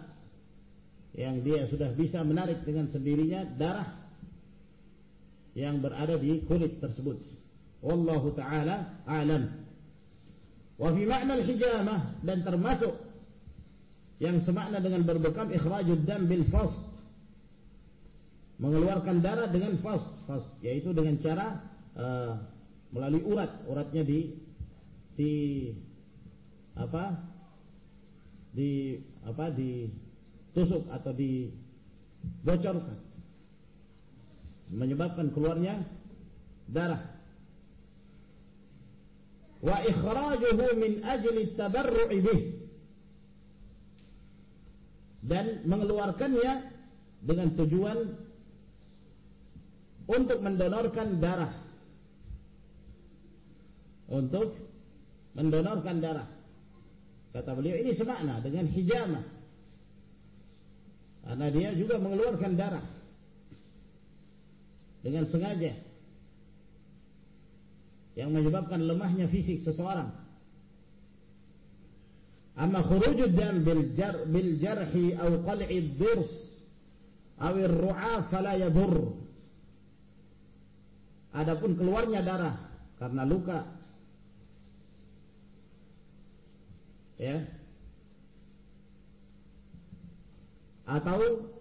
A: yang dia sudah bisa menarik dengan sendirinya darah yang berada di kulit tersebut. Wallahu taala a'lam. Wa fi ma'na al-hijamah dan termasuk yang semakna dengan berbekam ikhrajud dam bil fast mengeluarkan darah dengan fas, fas yaitu dengan cara uh, melalui urat, uratnya di di apa? di apa? Di tusuk atau di bocorkan. Menyebabkan keluarnya darah. Wa ikhrajuhu min ajli tabarru'i dan mengeluarkannya dengan tujuan untuk mendonorkan darah untuk mendonorkan darah. Kata beliau ini semakna dengan hijamah. Karena dia juga mengeluarkan darah dengan sengaja yang menyebabkan lemahnya fisik seseorang. Amma khurujud dam bil jar bil jarhi atau qal'i ad-dirs atau ar-ru'a fala. Adapun keluarnya darah karena luka. Ya. Atau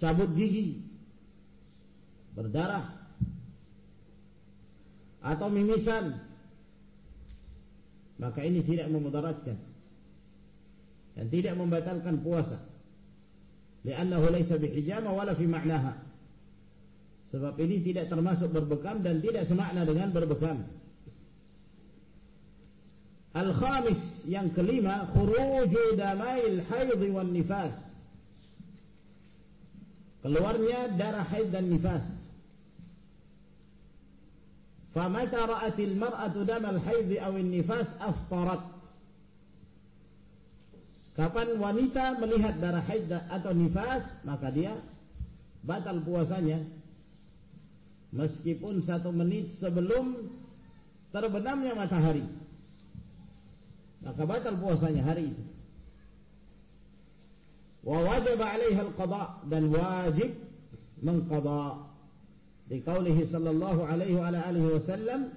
A: cabut gigi berdarah. Atau mimisan. Maka ini tidak memudaratkan dan tidak membatalkan puasa li'annahu laysa bihijama wala fi ma'naha sebab ini tidak termasuk berbekam dan tidak semakna dengan berbekam Al-khamis yang kelima khuruju damail haid wan nifas. Keluarnya darah haid dan nifas. Famata ra'atil mar'atu damal haid aw nifas aftarat. Kapan wanita melihat darah haid atau nifas, maka dia batal puasanya. Meskipun satu menit sebelum terbenamnya matahari. Maka batal puasanya hari itu. Wa wajib alaiha al-qada dan wajib mengqada. Di sallallahu alaihi wa alihi wasallam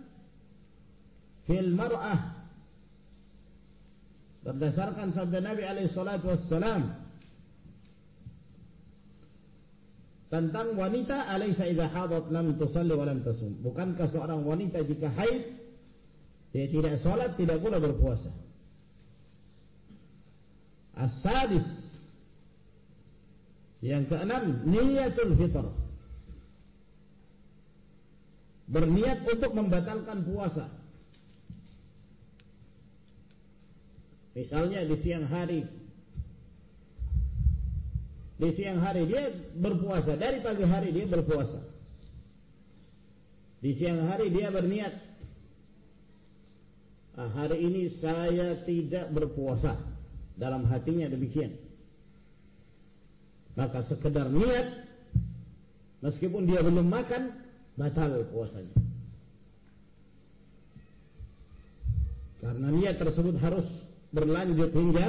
A: fil mar'ah berdasarkan sabda Nabi wassalam tentang wanita alaysa idza hadat lam tusalli wa lam tasum. Bukankah seorang wanita jika haid dia tidak salat tidak pula berpuasa? As-sadis Yang keenam Niyatul fitr. Berniat untuk membatalkan puasa Misalnya di siang hari. Di siang hari dia berpuasa. Dari pagi hari dia berpuasa. Di siang hari dia berniat. Ah, Hari ini saya tidak berpuasa. Dalam hatinya demikian. Maka sekedar niat meskipun dia belum makan batal puasanya. Karena niat tersebut harus berlanjut hingga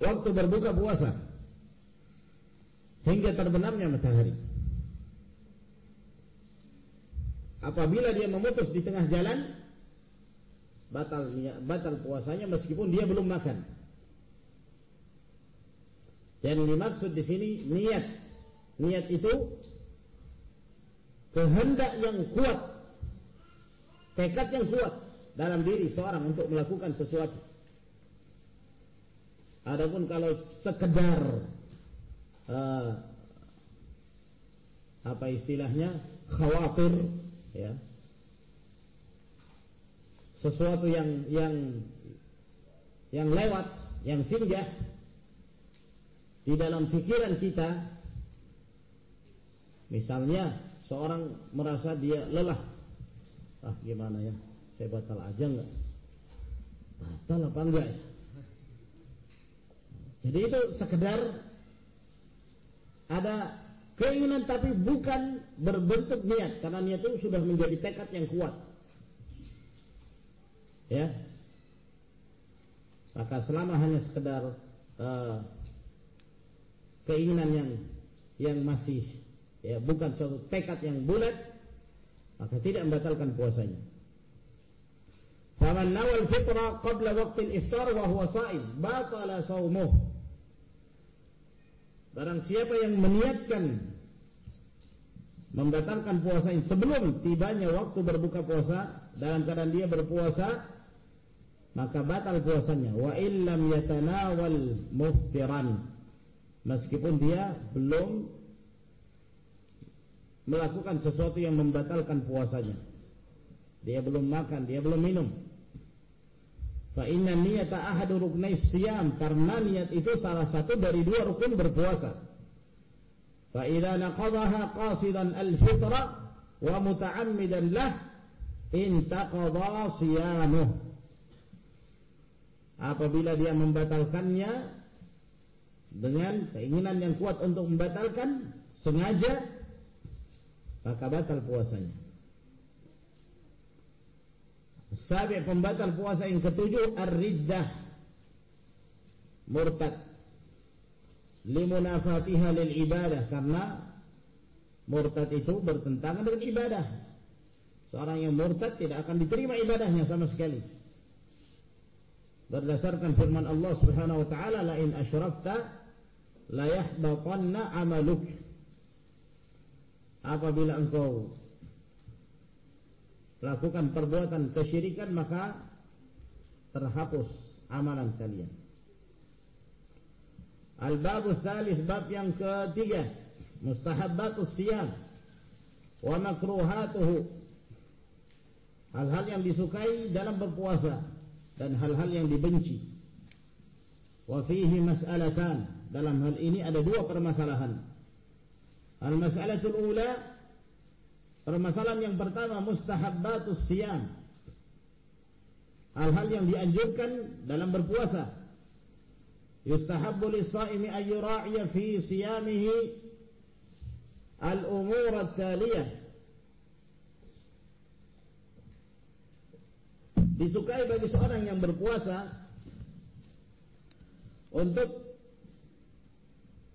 A: waktu berbuka puasa hingga terbenamnya matahari apabila dia memutus di tengah jalan batal batal puasanya meskipun dia belum makan. Dan dimaksud di sini niat. Niat itu kehendak yang kuat. Tekad yang kuat dalam diri seorang untuk melakukan sesuatu. Adapun kalau sekedar uh, apa istilahnya khawatir ya sesuatu yang yang yang lewat, yang singgah di dalam pikiran kita. Misalnya seorang merasa dia lelah. Ah, gimana ya? Saya batal aja enggak? Batal apa enggak ya? Jadi itu sekedar ada keinginan tapi bukan berbentuk niat karena niat itu sudah menjadi tekad yang kuat ya maka selama hanya sekedar uh, keinginan yang yang masih ya bukan suatu tekad yang bulat maka tidak membatalkan puasanya faman nawal fitra qabla waqti al-iftar wa huwa sha'im batala barang siapa yang meniatkan membatalkan puasanya sebelum tibanya waktu berbuka puasa dalam keadaan dia berpuasa maka batal puasanya. Wa illam yatanawal muftiran. Meskipun dia belum melakukan sesuatu yang membatalkan puasanya. Dia belum makan dia belum minum fa inna niyata ahadu ruknai siyam karena niat itu salah satu dari dua rukun berpuasa. Fa idza naqadaha qasidan al fitra wa muta'ammidan lah intaqadha siyamuh apabila dia membatalkannya dengan keinginan yang kuat untuk membatalkan sengaja maka batal puasanya Sabi pembatal puasa yang ketujuh Ar-Riddah. Murtad. Limunafatiha lil ibadah Karena Murtad itu bertentangan dengan ibadah. Seorang yang murtad tidak akan diterima ibadahnya sama sekali. Berdasarkan firman Allah subhanahu wa ta'ala La in ashrafta La yahbatanna amaluk. Apabila engkau lakukan perbuatan kesyirikan maka terhapus amalan kalian. Al-babu tsalits bab yang ketiga, mustahabbatus siyam wa makruhatuhu. Hal-hal yang disukai dalam berpuasa dan hal-hal yang dibenci. Wa fihi mas'alatan. Dalam hal ini ada dua permasalahan. Al-mas'alatul ula Permasalahan yang pertama mustahabbatus siyam. Hal-hal yang dianjurkan dalam berpuasa. Yustahabbu lis-shaimi ay yura'iya fi siyamihi al-umur at-taliyah. Disukai bagi seorang yang berpuasa untuk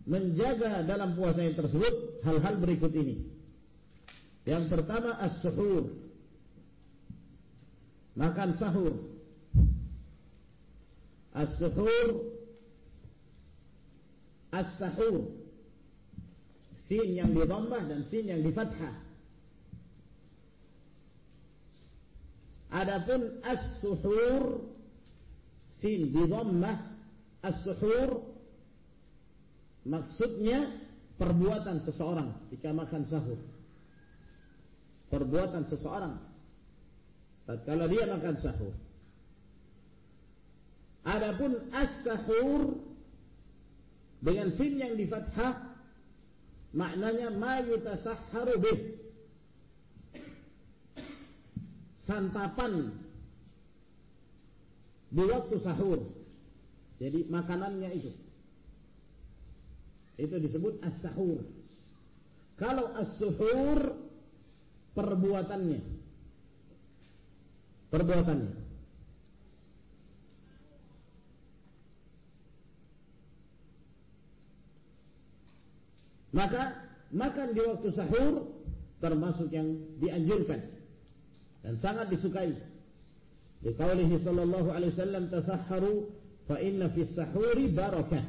A: menjaga dalam puasa yang tersebut hal-hal berikut ini. Yang pertama as-suhur. Makan sahur. As-suhur As-sahur Sin yang di dhammah dan sin yang di fathah Adapun as-suhur Sin di dhammah As-suhur Maksudnya Perbuatan seseorang Jika makan sahur perbuatan seseorang. Tatkala dia makan sahur. Adapun as-sahur dengan sin yang di fathah maknanya ma yutasahharu bih. Santapan di waktu sahur. Jadi makanannya itu. Itu disebut as-sahur. Kalau as-suhur perbuatannya. Perbuatannya. Maka makan di waktu sahur termasuk yang dianjurkan dan sangat disukai. Di kaulihi sallallahu alaihi wasallam tasahharu fa inna fis sahuri barakah.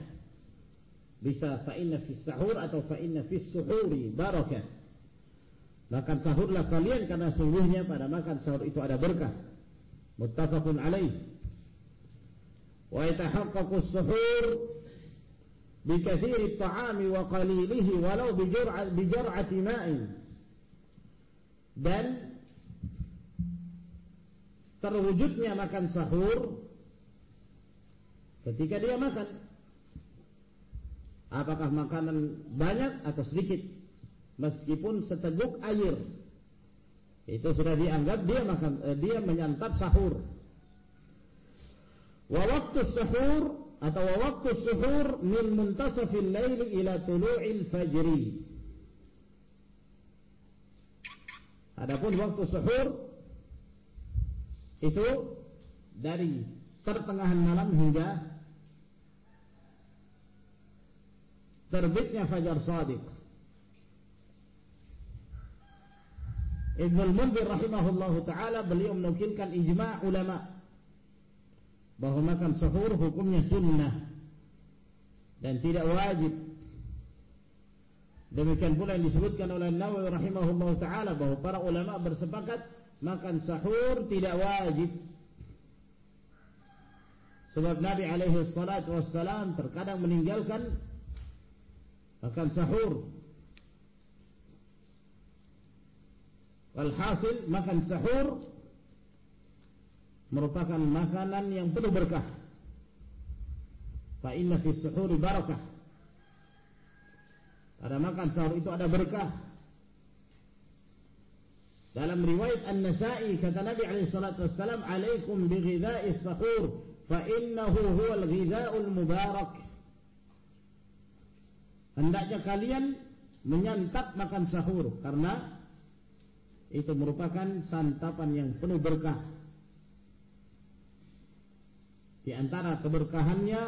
A: Bisa fa inna fis sahur atau fa inna fis suhuri barakah Makan sahurlah kalian karena sungguhnya pada makan sahur itu ada berkah. Muttafaqun alaih. Wa bi kathiri at-ta'ami wa qalilihi walau bi jur'ati bi jur'ati ma'in. Dan terwujudnya makan sahur ketika dia makan apakah makanan banyak atau sedikit meskipun seteguk air. Itu sudah dianggap dia makan eh, dia menyantap sahur. Wa waktu sahur atau wa waktu sahur min muntasafil laili ila tulu'il fajri. Adapun waktu sahur itu dari pertengahan malam hingga terbitnya fajar sadiq Ibn al-Mundir rahimahullahu ta'ala beliau menukilkan ijma' ulama. Bahawa makan sahur hukumnya sunnah. Dan tidak wajib. Demikian pula yang disebutkan oleh Nawawi rahimahullahu ta'ala bahawa para ulama bersepakat makan sahur tidak wajib. Sebab Nabi alaihi salatu wassalam terkadang meninggalkan makan sahur Walhasil makan sahur merupakan makanan yang penuh berkah. Fa inna fi suhuri barakah. Pada makan sahur itu ada berkah. dalam riwayat An-Nasa'i kata Nabi alaihi salatu wasallam alaikum bighidha'is sahur fa innahu huwal ghidha'ul mubarak hendaknya kalian menyantap makan sahur karena itu merupakan santapan yang penuh berkah. Di antara keberkahannya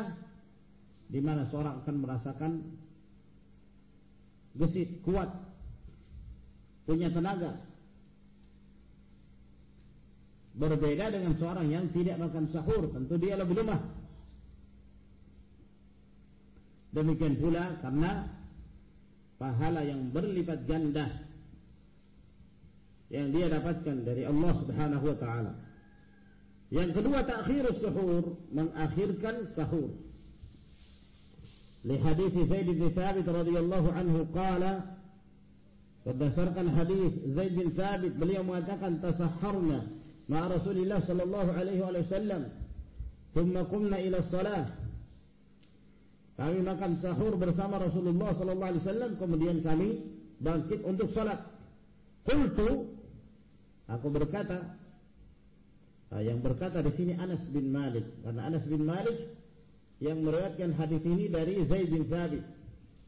A: di mana seorang akan merasakan gesit kuat punya tenaga. Berbeda dengan seorang yang tidak makan sahur tentu dia lebih lemah. Demikian pula karena pahala yang berlipat ganda yang dia dapatkan dari Allah Subhanahu wa taala. Yang kedua ta'khirus suhur, mengakhirkan sahur. Li hadis Zaid bin Thabit radhiyallahu anhu qala berdasarkan hadis Zaid bin Thabit beliau mengatakan tasahharna ma Rasulillah sallallahu alaihi wasallam thumma qumna ila shalah kami makan sahur bersama Rasulullah sallallahu alaihi wasallam kemudian kami bangkit untuk salat qultu aku berkata yang berkata di sini Anas bin Malik karena Anas bin Malik yang meriwayatkan hadis ini dari Zaid bin Thabit.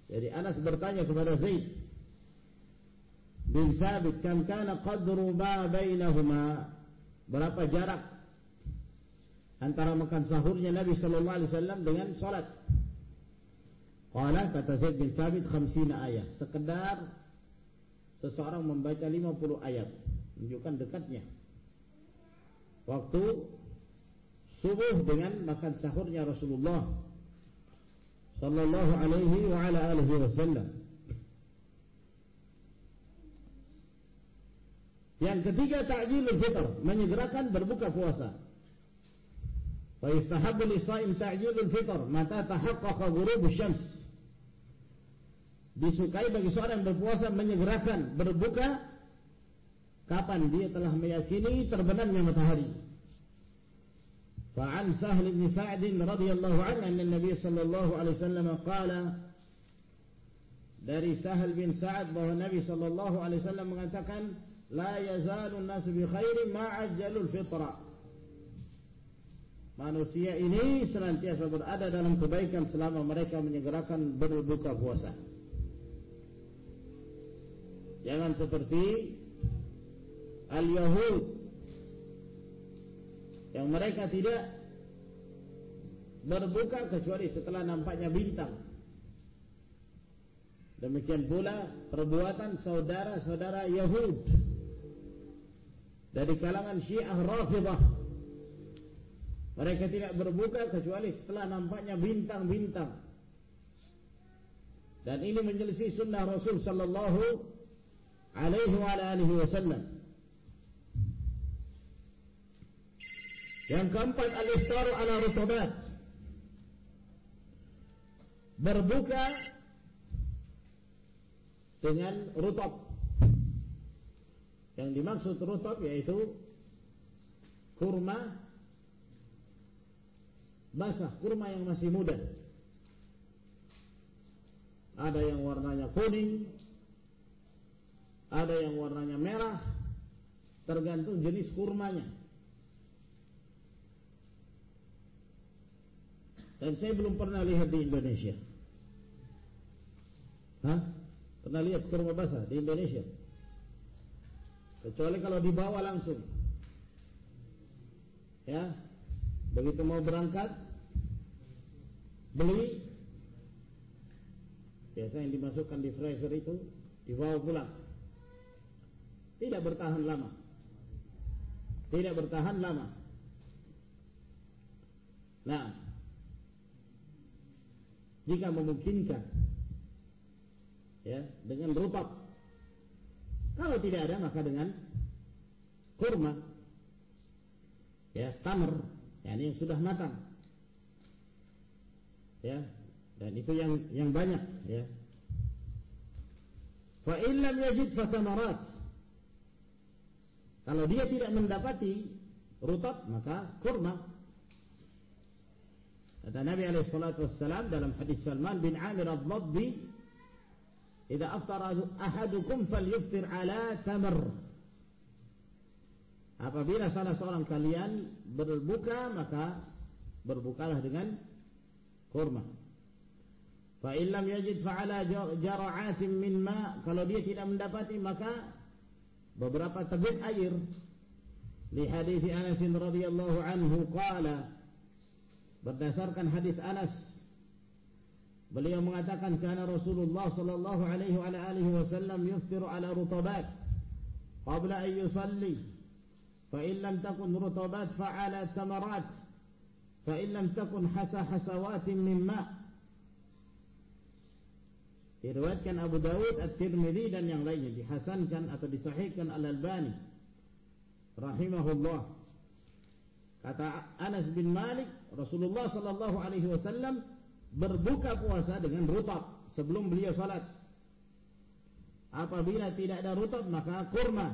A: Jadi Anas bertanya kepada Zaid bin Thabit kam kana qadru ma bainahuma berapa jarak antara makan sahurnya Nabi sallallahu alaihi wasallam dengan salat. Qala kata Zaid bin Thabit 50 ayat. Sekedar seseorang membaca 50 ayat menunjukkan dekatnya. Waktu subuh dengan makan sahurnya Rasulullah sallallahu alaihi wa ala alihi wasallam. Yang ketiga ta'jilul fitr, menyegerakan berbuka puasa. Fa yustahabbu lis-sha'im ta'jilul fitr mata tahaqqaqa ghurubus syams. Disukai bagi seorang yang berpuasa menyegerakan berbuka kapan dia telah meyakini terbenamnya matahari. Fa'an Sahl bin Sa'd radhiyallahu anhu anna Nabi sallallahu alaihi wasallam qala dari Sahal bin Sa'ad bahwa Nabi sallallahu alaihi wasallam mengatakan la yazalu an-nas bi khairin ma ajjalul fitra manusia ini senantiasa berada dalam kebaikan selama mereka menyegerakan berbuka puasa jangan seperti al-yahud yang mereka tidak berbuka kecuali setelah nampaknya bintang demikian pula perbuatan saudara-saudara Yahud dari kalangan Syiah Rafidah. Mereka tidak berbuka kecuali setelah nampaknya bintang-bintang. Dan ini menyelisih sunnah Rasul sallallahu alaihi wa alihi wasallam. Yang keempat al-iftaru ala rutubat. Berbuka dengan rutab yang dimaksud rutab yaitu kurma basah, kurma yang masih muda. Ada yang warnanya kuning, ada yang warnanya merah, tergantung jenis kurmanya. Dan saya belum pernah lihat di Indonesia. Hah? Pernah lihat kurma basah di Indonesia? kecuali kalau dibawa langsung ya begitu mau berangkat beli biasa yang dimasukkan di freezer itu dibawa pulang tidak bertahan lama tidak bertahan lama nah jika memungkinkan ya dengan rupak kalau tidak ada maka dengan kurma, ya tamar, ya ini yang sudah matang, ya dan itu yang yang banyak, ya. Fa illam yajid fatamarat. Kalau dia tidak mendapati rutab maka kurma. Kata Nabi alaihi salatu wassalam dalam hadis Salman bin Amir ad-Dabbi Idza aftara ahadukum falyuftir ala tamr. apabila salah seorang kalian berbuka maka berbukalah dengan kurma fa illam yajid fa'ala jara'atin min ma kalau dia tidak mendapati maka beberapa teguk air li hadis Anas radhiyallahu anhu qala berdasarkan hadis Anas beliau mengatakan kana Rasulullah sallallahu alaihi wa alihi wasallam yuftiru ala rutabat qabla an yusalli fa in lam takun rutabat fa ala tamarat fa in lam takun hasa hasawatin min ma' diriwayatkan Abu Dawud, At-Tirmidzi dan yang lainnya dihasankan atau disahihkan Al-Albani rahimahullah. Kata Anas bin Malik, Rasulullah sallallahu alaihi wasallam berbuka puasa dengan rutab sebelum beliau salat. Apabila tidak ada rutab maka kurma.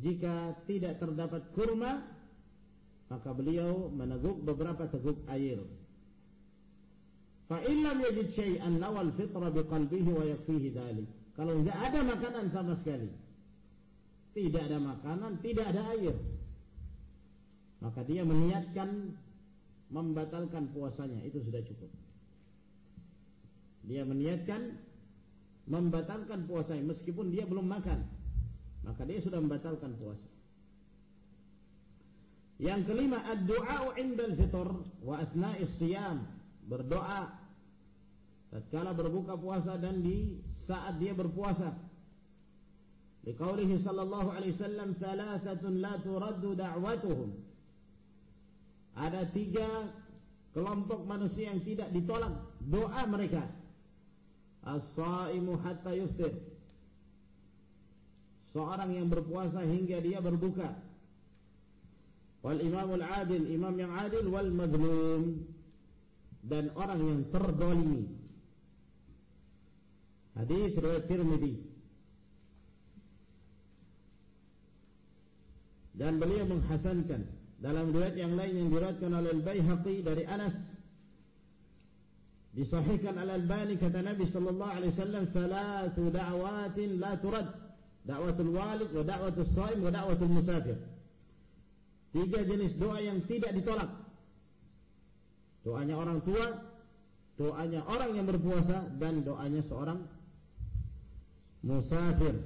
A: Jika tidak terdapat kurma maka beliau meneguk beberapa teguk air. Fa illam yajid syai'an nawal fitra biqalbihi wa yakfihi dhalik. Kalau tidak ada makanan sama sekali. Tidak ada makanan, tidak ada air. Maka dia meniatkan membatalkan puasanya, itu sudah cukup. Dia meniatkan membatalkan puasanya meskipun dia belum makan. Maka dia sudah membatalkan puasa. Yang kelima, ad-du'a 'inda al-fitr wa athna'is siyam. Berdoa tatkala berbuka puasa dan di saat dia berpuasa. Liqaulihi sallallahu alaihi wasallam thalathatun la turaddu da'watuhum. Ada tiga kelompok manusia yang tidak ditolak doa mereka. As-saimu hatta yuftir. Seorang yang berpuasa hingga dia berbuka. Wal imamul adil, imam yang adil wal madlum dan orang yang terdolimi Hadis riwayat Tirmidzi. Dan beliau menghasankan dalam riwayat yang lain yang diriwayatkan oleh Al-Baihaqi dari Anas disahihkan Al-Albani kata Nabi sallallahu alaihi wasallam thalathu da'watin la turad. Da'watul walid wa da'watul shaim wa da'watul musafir. Tiga jenis doa yang tidak ditolak. Doanya orang tua doanya orang yang berpuasa dan doanya seorang musafir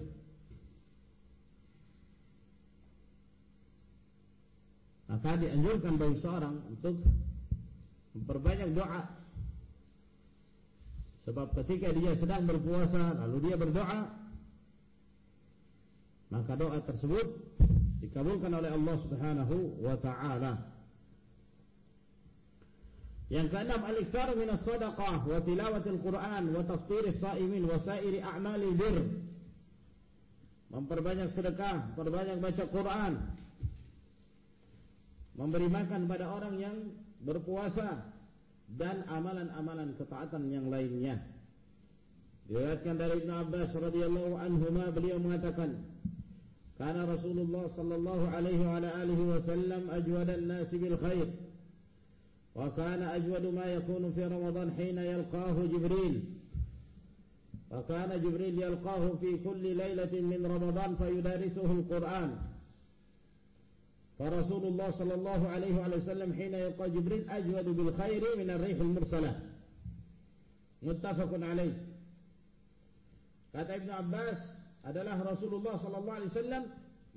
A: maka dianjurkan bagi seorang untuk memperbanyak doa sebab ketika dia sedang berpuasa lalu dia berdoa maka doa tersebut dikabulkan oleh Allah Subhanahu wa taala yang keenam al-ikthar min as-sadaqah wa tilawatil Quran wa tafsir as-saimin wa sairi a'malil bir. Memperbanyak sedekah, perbanyak baca Quran Memberi makan pada orang yang berpuasa dan amalan-amalan ketaatan yang lainnya. Diriwayatkan dari Ibn Abbas radhiyallahu anhu beliau mengatakan Kana Rasulullah sallallahu alaihi wa alihi wasallam ajwadan nasi bil khair وكان أجود ما يكون في رمضان حين يلقاه جبريل وكان جبريل يلقاه في كل ليلة من رمضان فيدارسه القرآن فرسول الله صلى الله عليه وسلم حين يلقى جبريل أجود بالخير من الريح المرسلة متفق عليه kata Ibn Abbas adalah Rasulullah sallallahu alaihi wasallam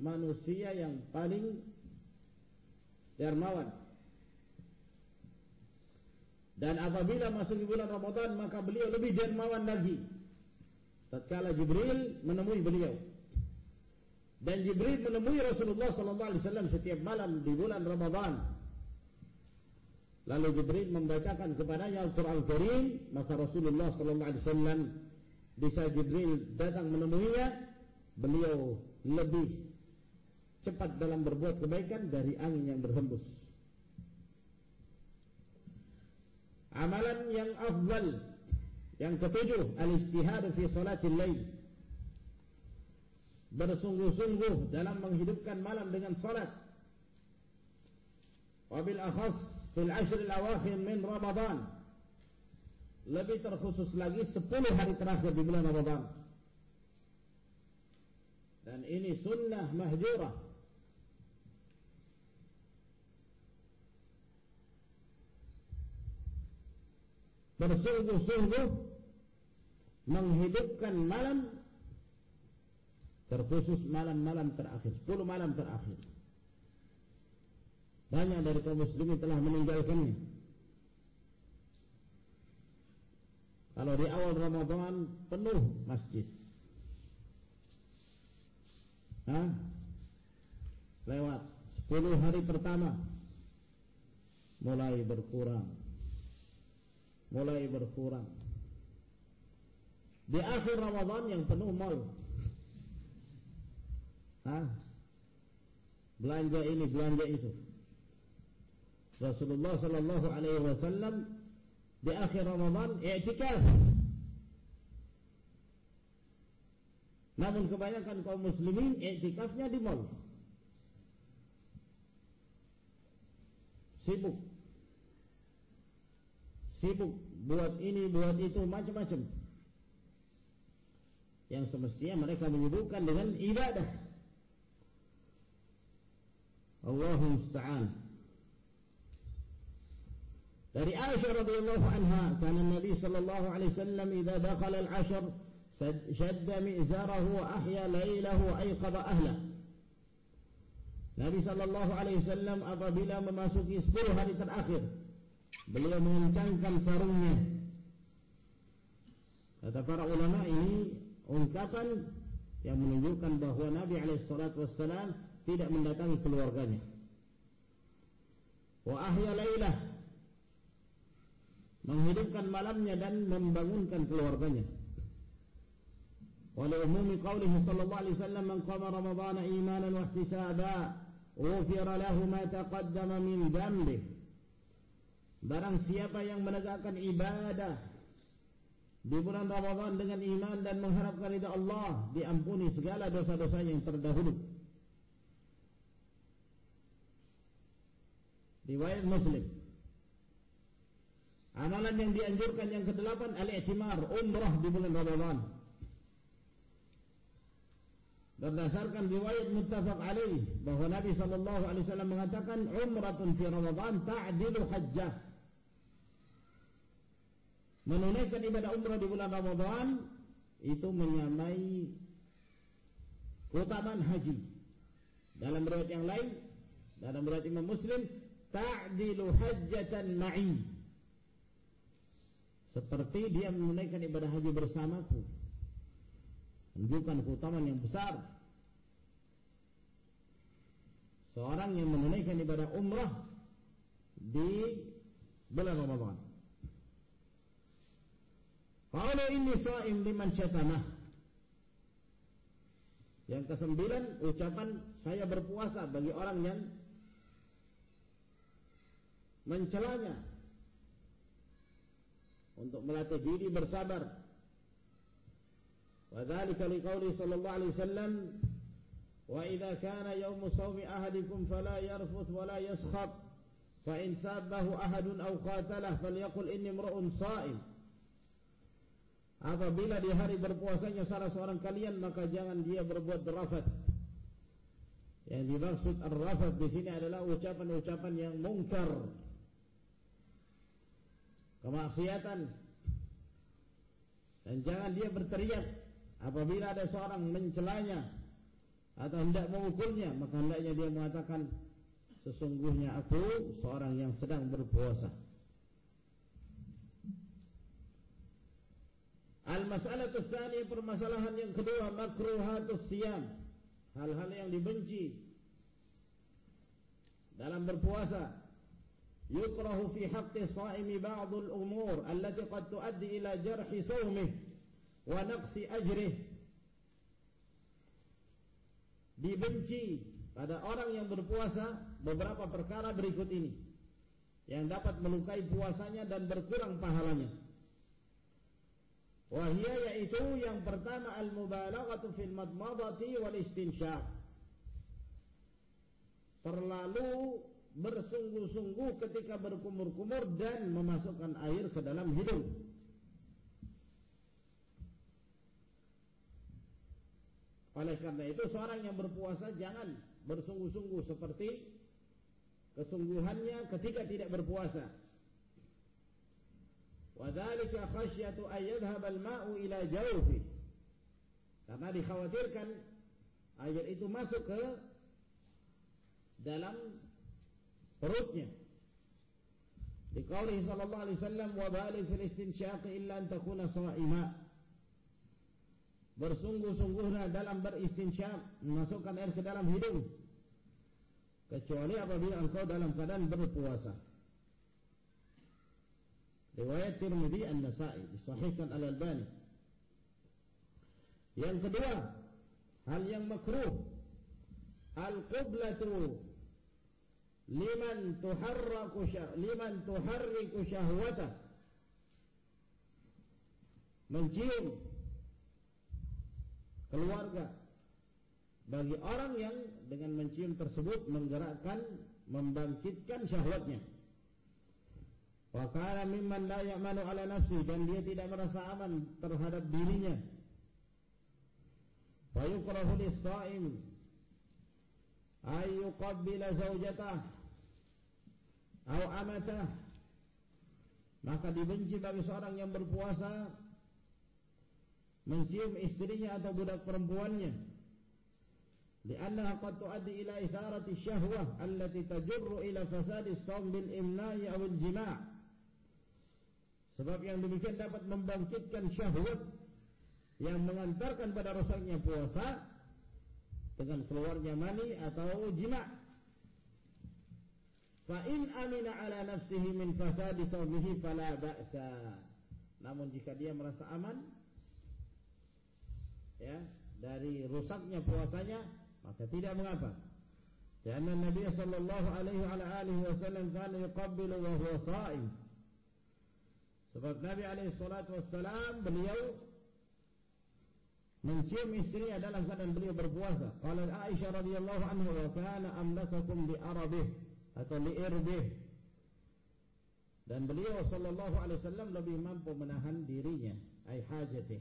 A: manusia yang paling dermawan Dan apabila masuk di bulan Ramadan maka beliau lebih dermawan lagi. Tatkala Jibril menemui beliau. dan Jibril menemui Rasulullah sallallahu alaihi wasallam setiap malam di bulan Ramadan. Lalu Jibril membacakan kepadanya Al-Qur'an Karim, maka Rasulullah sallallahu alaihi wasallam bisa Jibril datang menemuinya, beliau lebih cepat dalam berbuat kebaikan dari angin yang berhembus. Amalan yang afdal yang ketujuh al-istihad fi salatil lail. bersungguh-sungguh dalam menghidupkan malam dengan salat. Wabil akhas fil ashr al-awakhir min Ramadan. Lebih terkhusus lagi 10 hari terakhir di bulan Ramadan. Dan ini sunnah mahjurah. Bersungguh-sungguh menghidupkan malam terkhusus malam-malam terakhir 10 malam terakhir. Banyak dari kaum muslimin telah meninggalkannya kalau di awal Ramadan penuh masjid. Ha? lewat 10 hari pertama mulai berkurang. Mulai berkurang. Di akhir Ramadan yang penuh mal ha? belanja ini belanja itu. Rasulullah sallallahu alaihi wasallam di akhir Ramadan i'tikaf. Namun kebanyakan kaum muslimin i'tikafnya di mal sibuk. Sibuk buat ini buat itu macam-macam. Yang semestinya mereka menyibukkan dengan ibadah Allah musta'an dari Aisyah radhiyallahu anha Nabi sallallahu alaihi wasallam idza dakhala al-ashr shadda mi'zarahu wa ahya laylahu wa ayqadha ahla Nabi sallallahu alaihi wasallam apabila memasuki 10 hari terakhir beliau mengencangkan sarungnya kata para ulama ini ungkapan yang menunjukkan bahawa Nabi alaihi salatu wasallam tidak mendatangi keluarganya. Wa ahya lailah menghidupkan malamnya dan membangunkan keluarganya. Wa li umumi qawlihi sallallahu alaihi wasallam man qama ramadhana imanan wa ihtisaba ghufira lahu ma taqaddama min dhanbi. Barang siapa yang menegakkan ibadah di bulan Ramadan dengan iman dan mengharapkan ridha Allah diampuni segala dosa-dosa yang terdahulu. Riwayat Muslim. Amalan yang dianjurkan yang kedelapan al-i'timar umrah di bulan Ramadan. Berdasarkan riwayat muttafaq alaih bahwa Nabi sallallahu alaihi wasallam mengatakan umratun fi Ramadan ta'dilu hajjah. Menunaikan ibadah umrah di bulan Ramadan itu menyamai keutamaan haji. Dalam riwayat yang lain, dalam riwayat Imam Muslim, ta'dilu hajjatan ma'i seperti dia menunaikan ibadah haji bersamaku. Menunjukkan keutamaan yang besar. Seorang yang menunaikan ibadah umrah di bulan Ramadan. Qala inni sha'im liman syatamah Yang kesembilan ucapan saya berpuasa bagi orang yang mencelanya untuk melatih diri bersabar. Wa dzalika liqauli sallallahu alaihi wasallam wa idza kana yawm sawmi ahadikum fala yarfuth wa la yaskhat fa in sabahu ahadun aw qatalah falyaqul inni imra'un sha'im. Apabila di hari berpuasanya salah seorang kalian maka jangan dia berbuat rafat. Yang dimaksud ar-rafat di sini adalah ucapan-ucapan yang mungkar kemaksiatan. Dan jangan dia berteriak apabila ada seorang mencelanya atau hendak memukulnya maka hendaknya dia mengatakan sesungguhnya aku seorang yang sedang berpuasa. Al-masalah tsani permasalahan yang kedua makruhatus siyam. Hal-hal yang dibenci dalam berpuasa يكره في حق الصائم بعض الأمور التي قد تؤدي إلى جرح صومه ونقص أجره dibenci pada orang yang berpuasa beberapa perkara berikut ini yang dapat melukai puasanya dan berkurang pahalanya wahia yaitu yang pertama al-mubalaghatu fil madmadati wal istinsyaq terlalu bersungguh-sungguh ketika berkumur-kumur dan memasukkan air ke dalam hidung. Oleh karena itu seorang yang berpuasa jangan bersungguh-sungguh seperti kesungguhannya ketika tidak berpuasa. Wadhalika khasyatu ayyadhhab al-ma'u ila jawfi. Karena dikhawatirkan air itu masuk ke dalam perutnya. Di qauli sallallahu alaihi wasallam wa bali fil istinshaq illa an takuna sha'ima. Bersungguh-sungguhlah dalam beristinsyaq memasukkan air ke dalam hidung kecuali apabila engkau dalam keadaan berpuasa. Riwayat Tirmidzi An-Nasa'i disahihkan Al-Albani. Yang kedua, hal yang makruh al-qiblatu liman tuharraku liman tuharriku syahwata mencium keluarga bagi orang yang dengan mencium tersebut menggerakkan membangkitkan syahwatnya. Wa kana mimman la ya'manu ala nafsi dan dia tidak merasa aman terhadap dirinya. Fa yukrahu lis-sha'im ay yuqabbila zawjatah atau amatah maka dibenci bagi seorang yang berpuasa mencium istrinya atau budak perempuannya. Li'annaha qad tu'addi ila itharati syahwah allati tajurru ila fasadi shaum bil imna'i aw al-jima' sebab yang demikian dapat membangkitkan syahwat yang mengantarkan pada rosaknya puasa dengan keluarnya mani atau jima' Fa in amina ala nafsihi min fasadi sawmihi fala ba'sa. Namun jika dia merasa aman ya dari rusaknya puasanya maka tidak mengapa. Karena Nabi sallallahu alaihi wasallam kan yuqabbilu wa huwa sha'im. Sebab Nabi alaihi salatu wassalam beliau mencium istrinya dalam keadaan beliau berpuasa. Qala Aisyah radhiyallahu anha wa kana amlakakum bi arabih atau liirbih dan beliau sallallahu alaihi wasallam lebih mampu menahan dirinya ai hajatih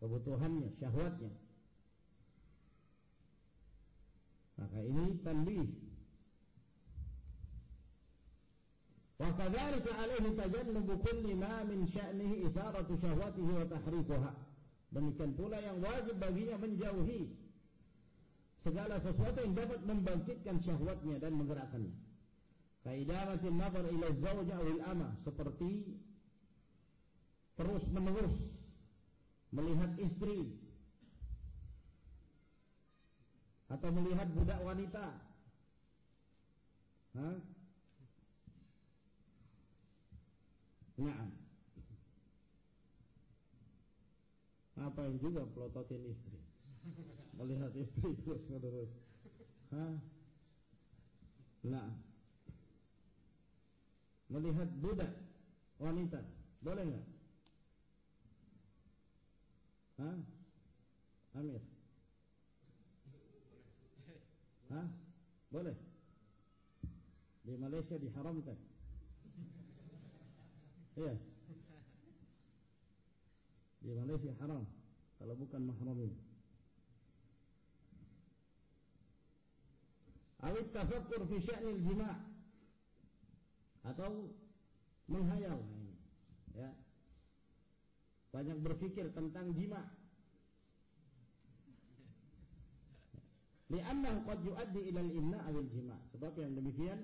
A: kebutuhannya syahwatnya. Maka ini tanbih. Wa kadzalika alaihi tajannub kulli ma min sya'nihi itharatu syahwatihi wa tahrikuha. Demikian pula yang wajib baginya menjauhi segala sesuatu yang dapat membangkitkan syahwatnya dan menggerakkannya kaidamatin nazar ila zawja awil ama seperti terus menerus melihat istri atau melihat budak wanita Hah? Naam. Apa yang juga pelototin istri? Melihat istri terus menerus. Hah? Nah. Melihat budak wanita, boleh enggak? Hah? Amir. Hah? Boleh. Di Malaysia diharamkan. Iya. Di Malaysia haram kalau bukan mahram Awit tafakkur fi sya'nil jima' atau menghayal. Ya. Banyak berfikir tentang jima'. Li'annahu qad yu'addi ila al-imna' awil jima' sebab yang demikian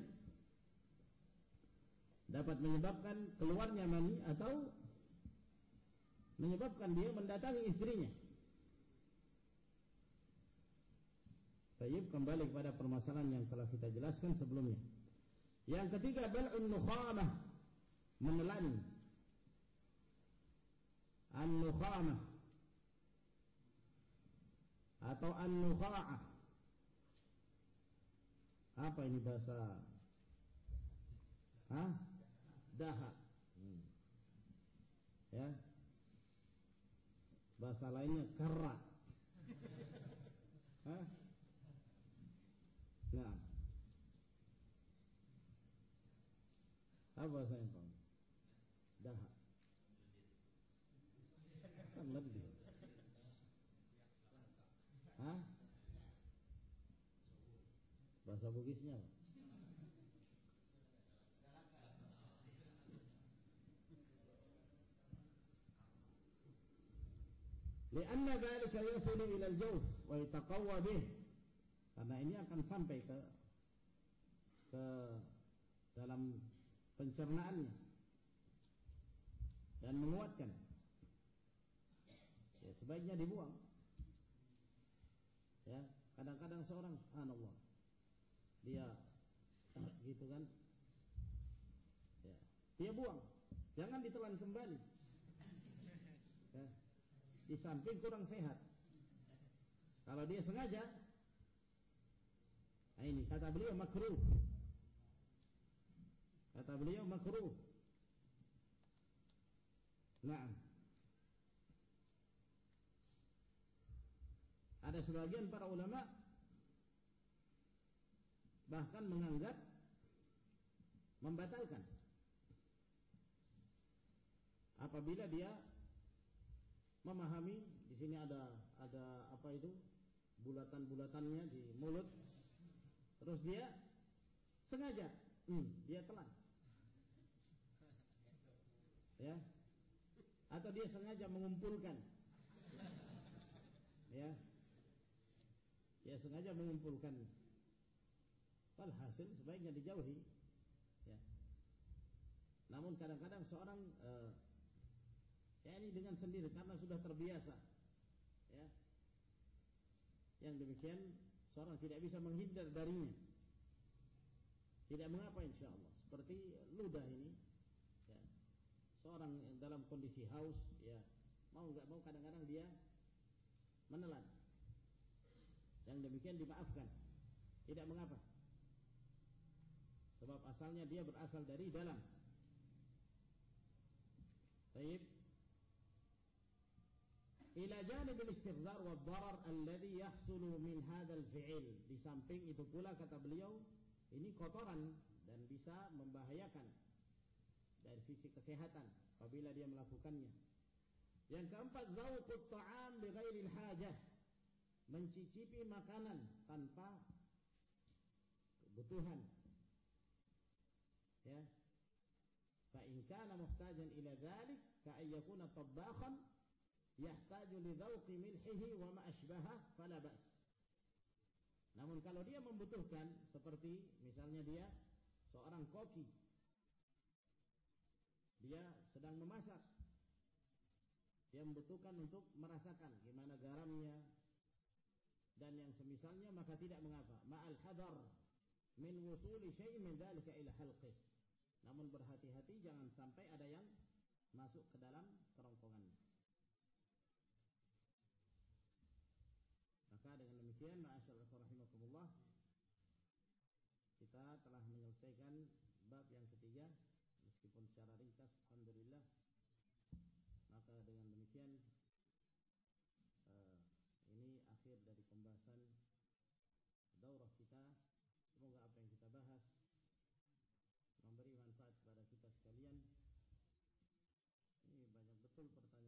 A: dapat menyebabkan keluarnya mani atau menyebabkan dia mendatangi istrinya. Tayyib kembali kepada permasalahan yang telah kita jelaskan sebelumnya. Yang ketiga bal'un nukhamah menelan an-nukhamah atau an-nukha'ah apa ini bahasa Hah? dahak. Hmm. Ya. Bahasa lainnya kerak. Hah? Apa saya panggil? Dah. Kan lebih. Hah? Bahasa Bugisnya apa? Lianna dzalika yasilu ila al-jawf wa yataqawwa bih. Karena ini akan sampai ke ke dalam pencernaannya dan menguatkan. Ya, sebaiknya dibuang. Ya, kadang-kadang seorang subhanallah dia gitu kan. Ya, dia buang. Jangan ditelan kembali. Ya, di samping kurang sehat. Kalau dia sengaja, nah ini kata beliau makruh. Kata beliau makruh. Nah, ada sebagian para ulama bahkan menganggap membatalkan. Apabila dia memahami di sini ada ada apa itu? Bulatan-bulatannya di mulut. Terus dia sengaja hmm, dia telan ya atau dia sengaja mengumpulkan ya dia sengaja mengumpulkan hasil sebaiknya dijauhi ya namun kadang-kadang seorang uh, Ya ini dengan sendiri karena sudah terbiasa. Ya. Yang demikian seorang tidak bisa menghindar darinya. Tidak mengapa insya Allah. Seperti ludah ini. Seorang dalam kondisi haus. Ya. Mau nggak mau kadang-kadang dia menelan. Yang demikian dimaafkan. Tidak mengapa. Sebab asalnya dia berasal dari dalam. Baik ila janib al-istighdar wa darar alladhi yahsulu min hadzal fi'il di samping itu pula kata beliau ini kotoran dan bisa membahayakan dari sisi kesehatan apabila dia melakukannya. Yang keempat zauqut ta'am bi ghairi hajah. Mencicipi makanan tanpa kebutuhan. Ya. Fa in kana muhtajan ila dhalik ka ayyakuna tabakhan yahtaju li dhawqi milhihi wa ma ashbaha fala ba's namun kalau dia membutuhkan seperti misalnya dia seorang koki dia sedang memasak. Dia membutuhkan untuk merasakan gimana garamnya. Dan yang semisalnya maka tidak mengapa. Ma'al hadar min wusuli syai' min dhalika ila halqih namun berhati-hati jangan sampai ada yang masuk ke dalam kerongkongannya. Maka dengan demikian ma'asyarul rahimakumullah kita telah menyelesaikan bab yang ketiga secara ringkas alhamdulillah. Maka dengan demikian uh, ini akhir dari pembahasan daurah kita. Semoga apa yang kita bahas memberi manfaat kepada kita sekalian. Ini banyak betul pertanyaan.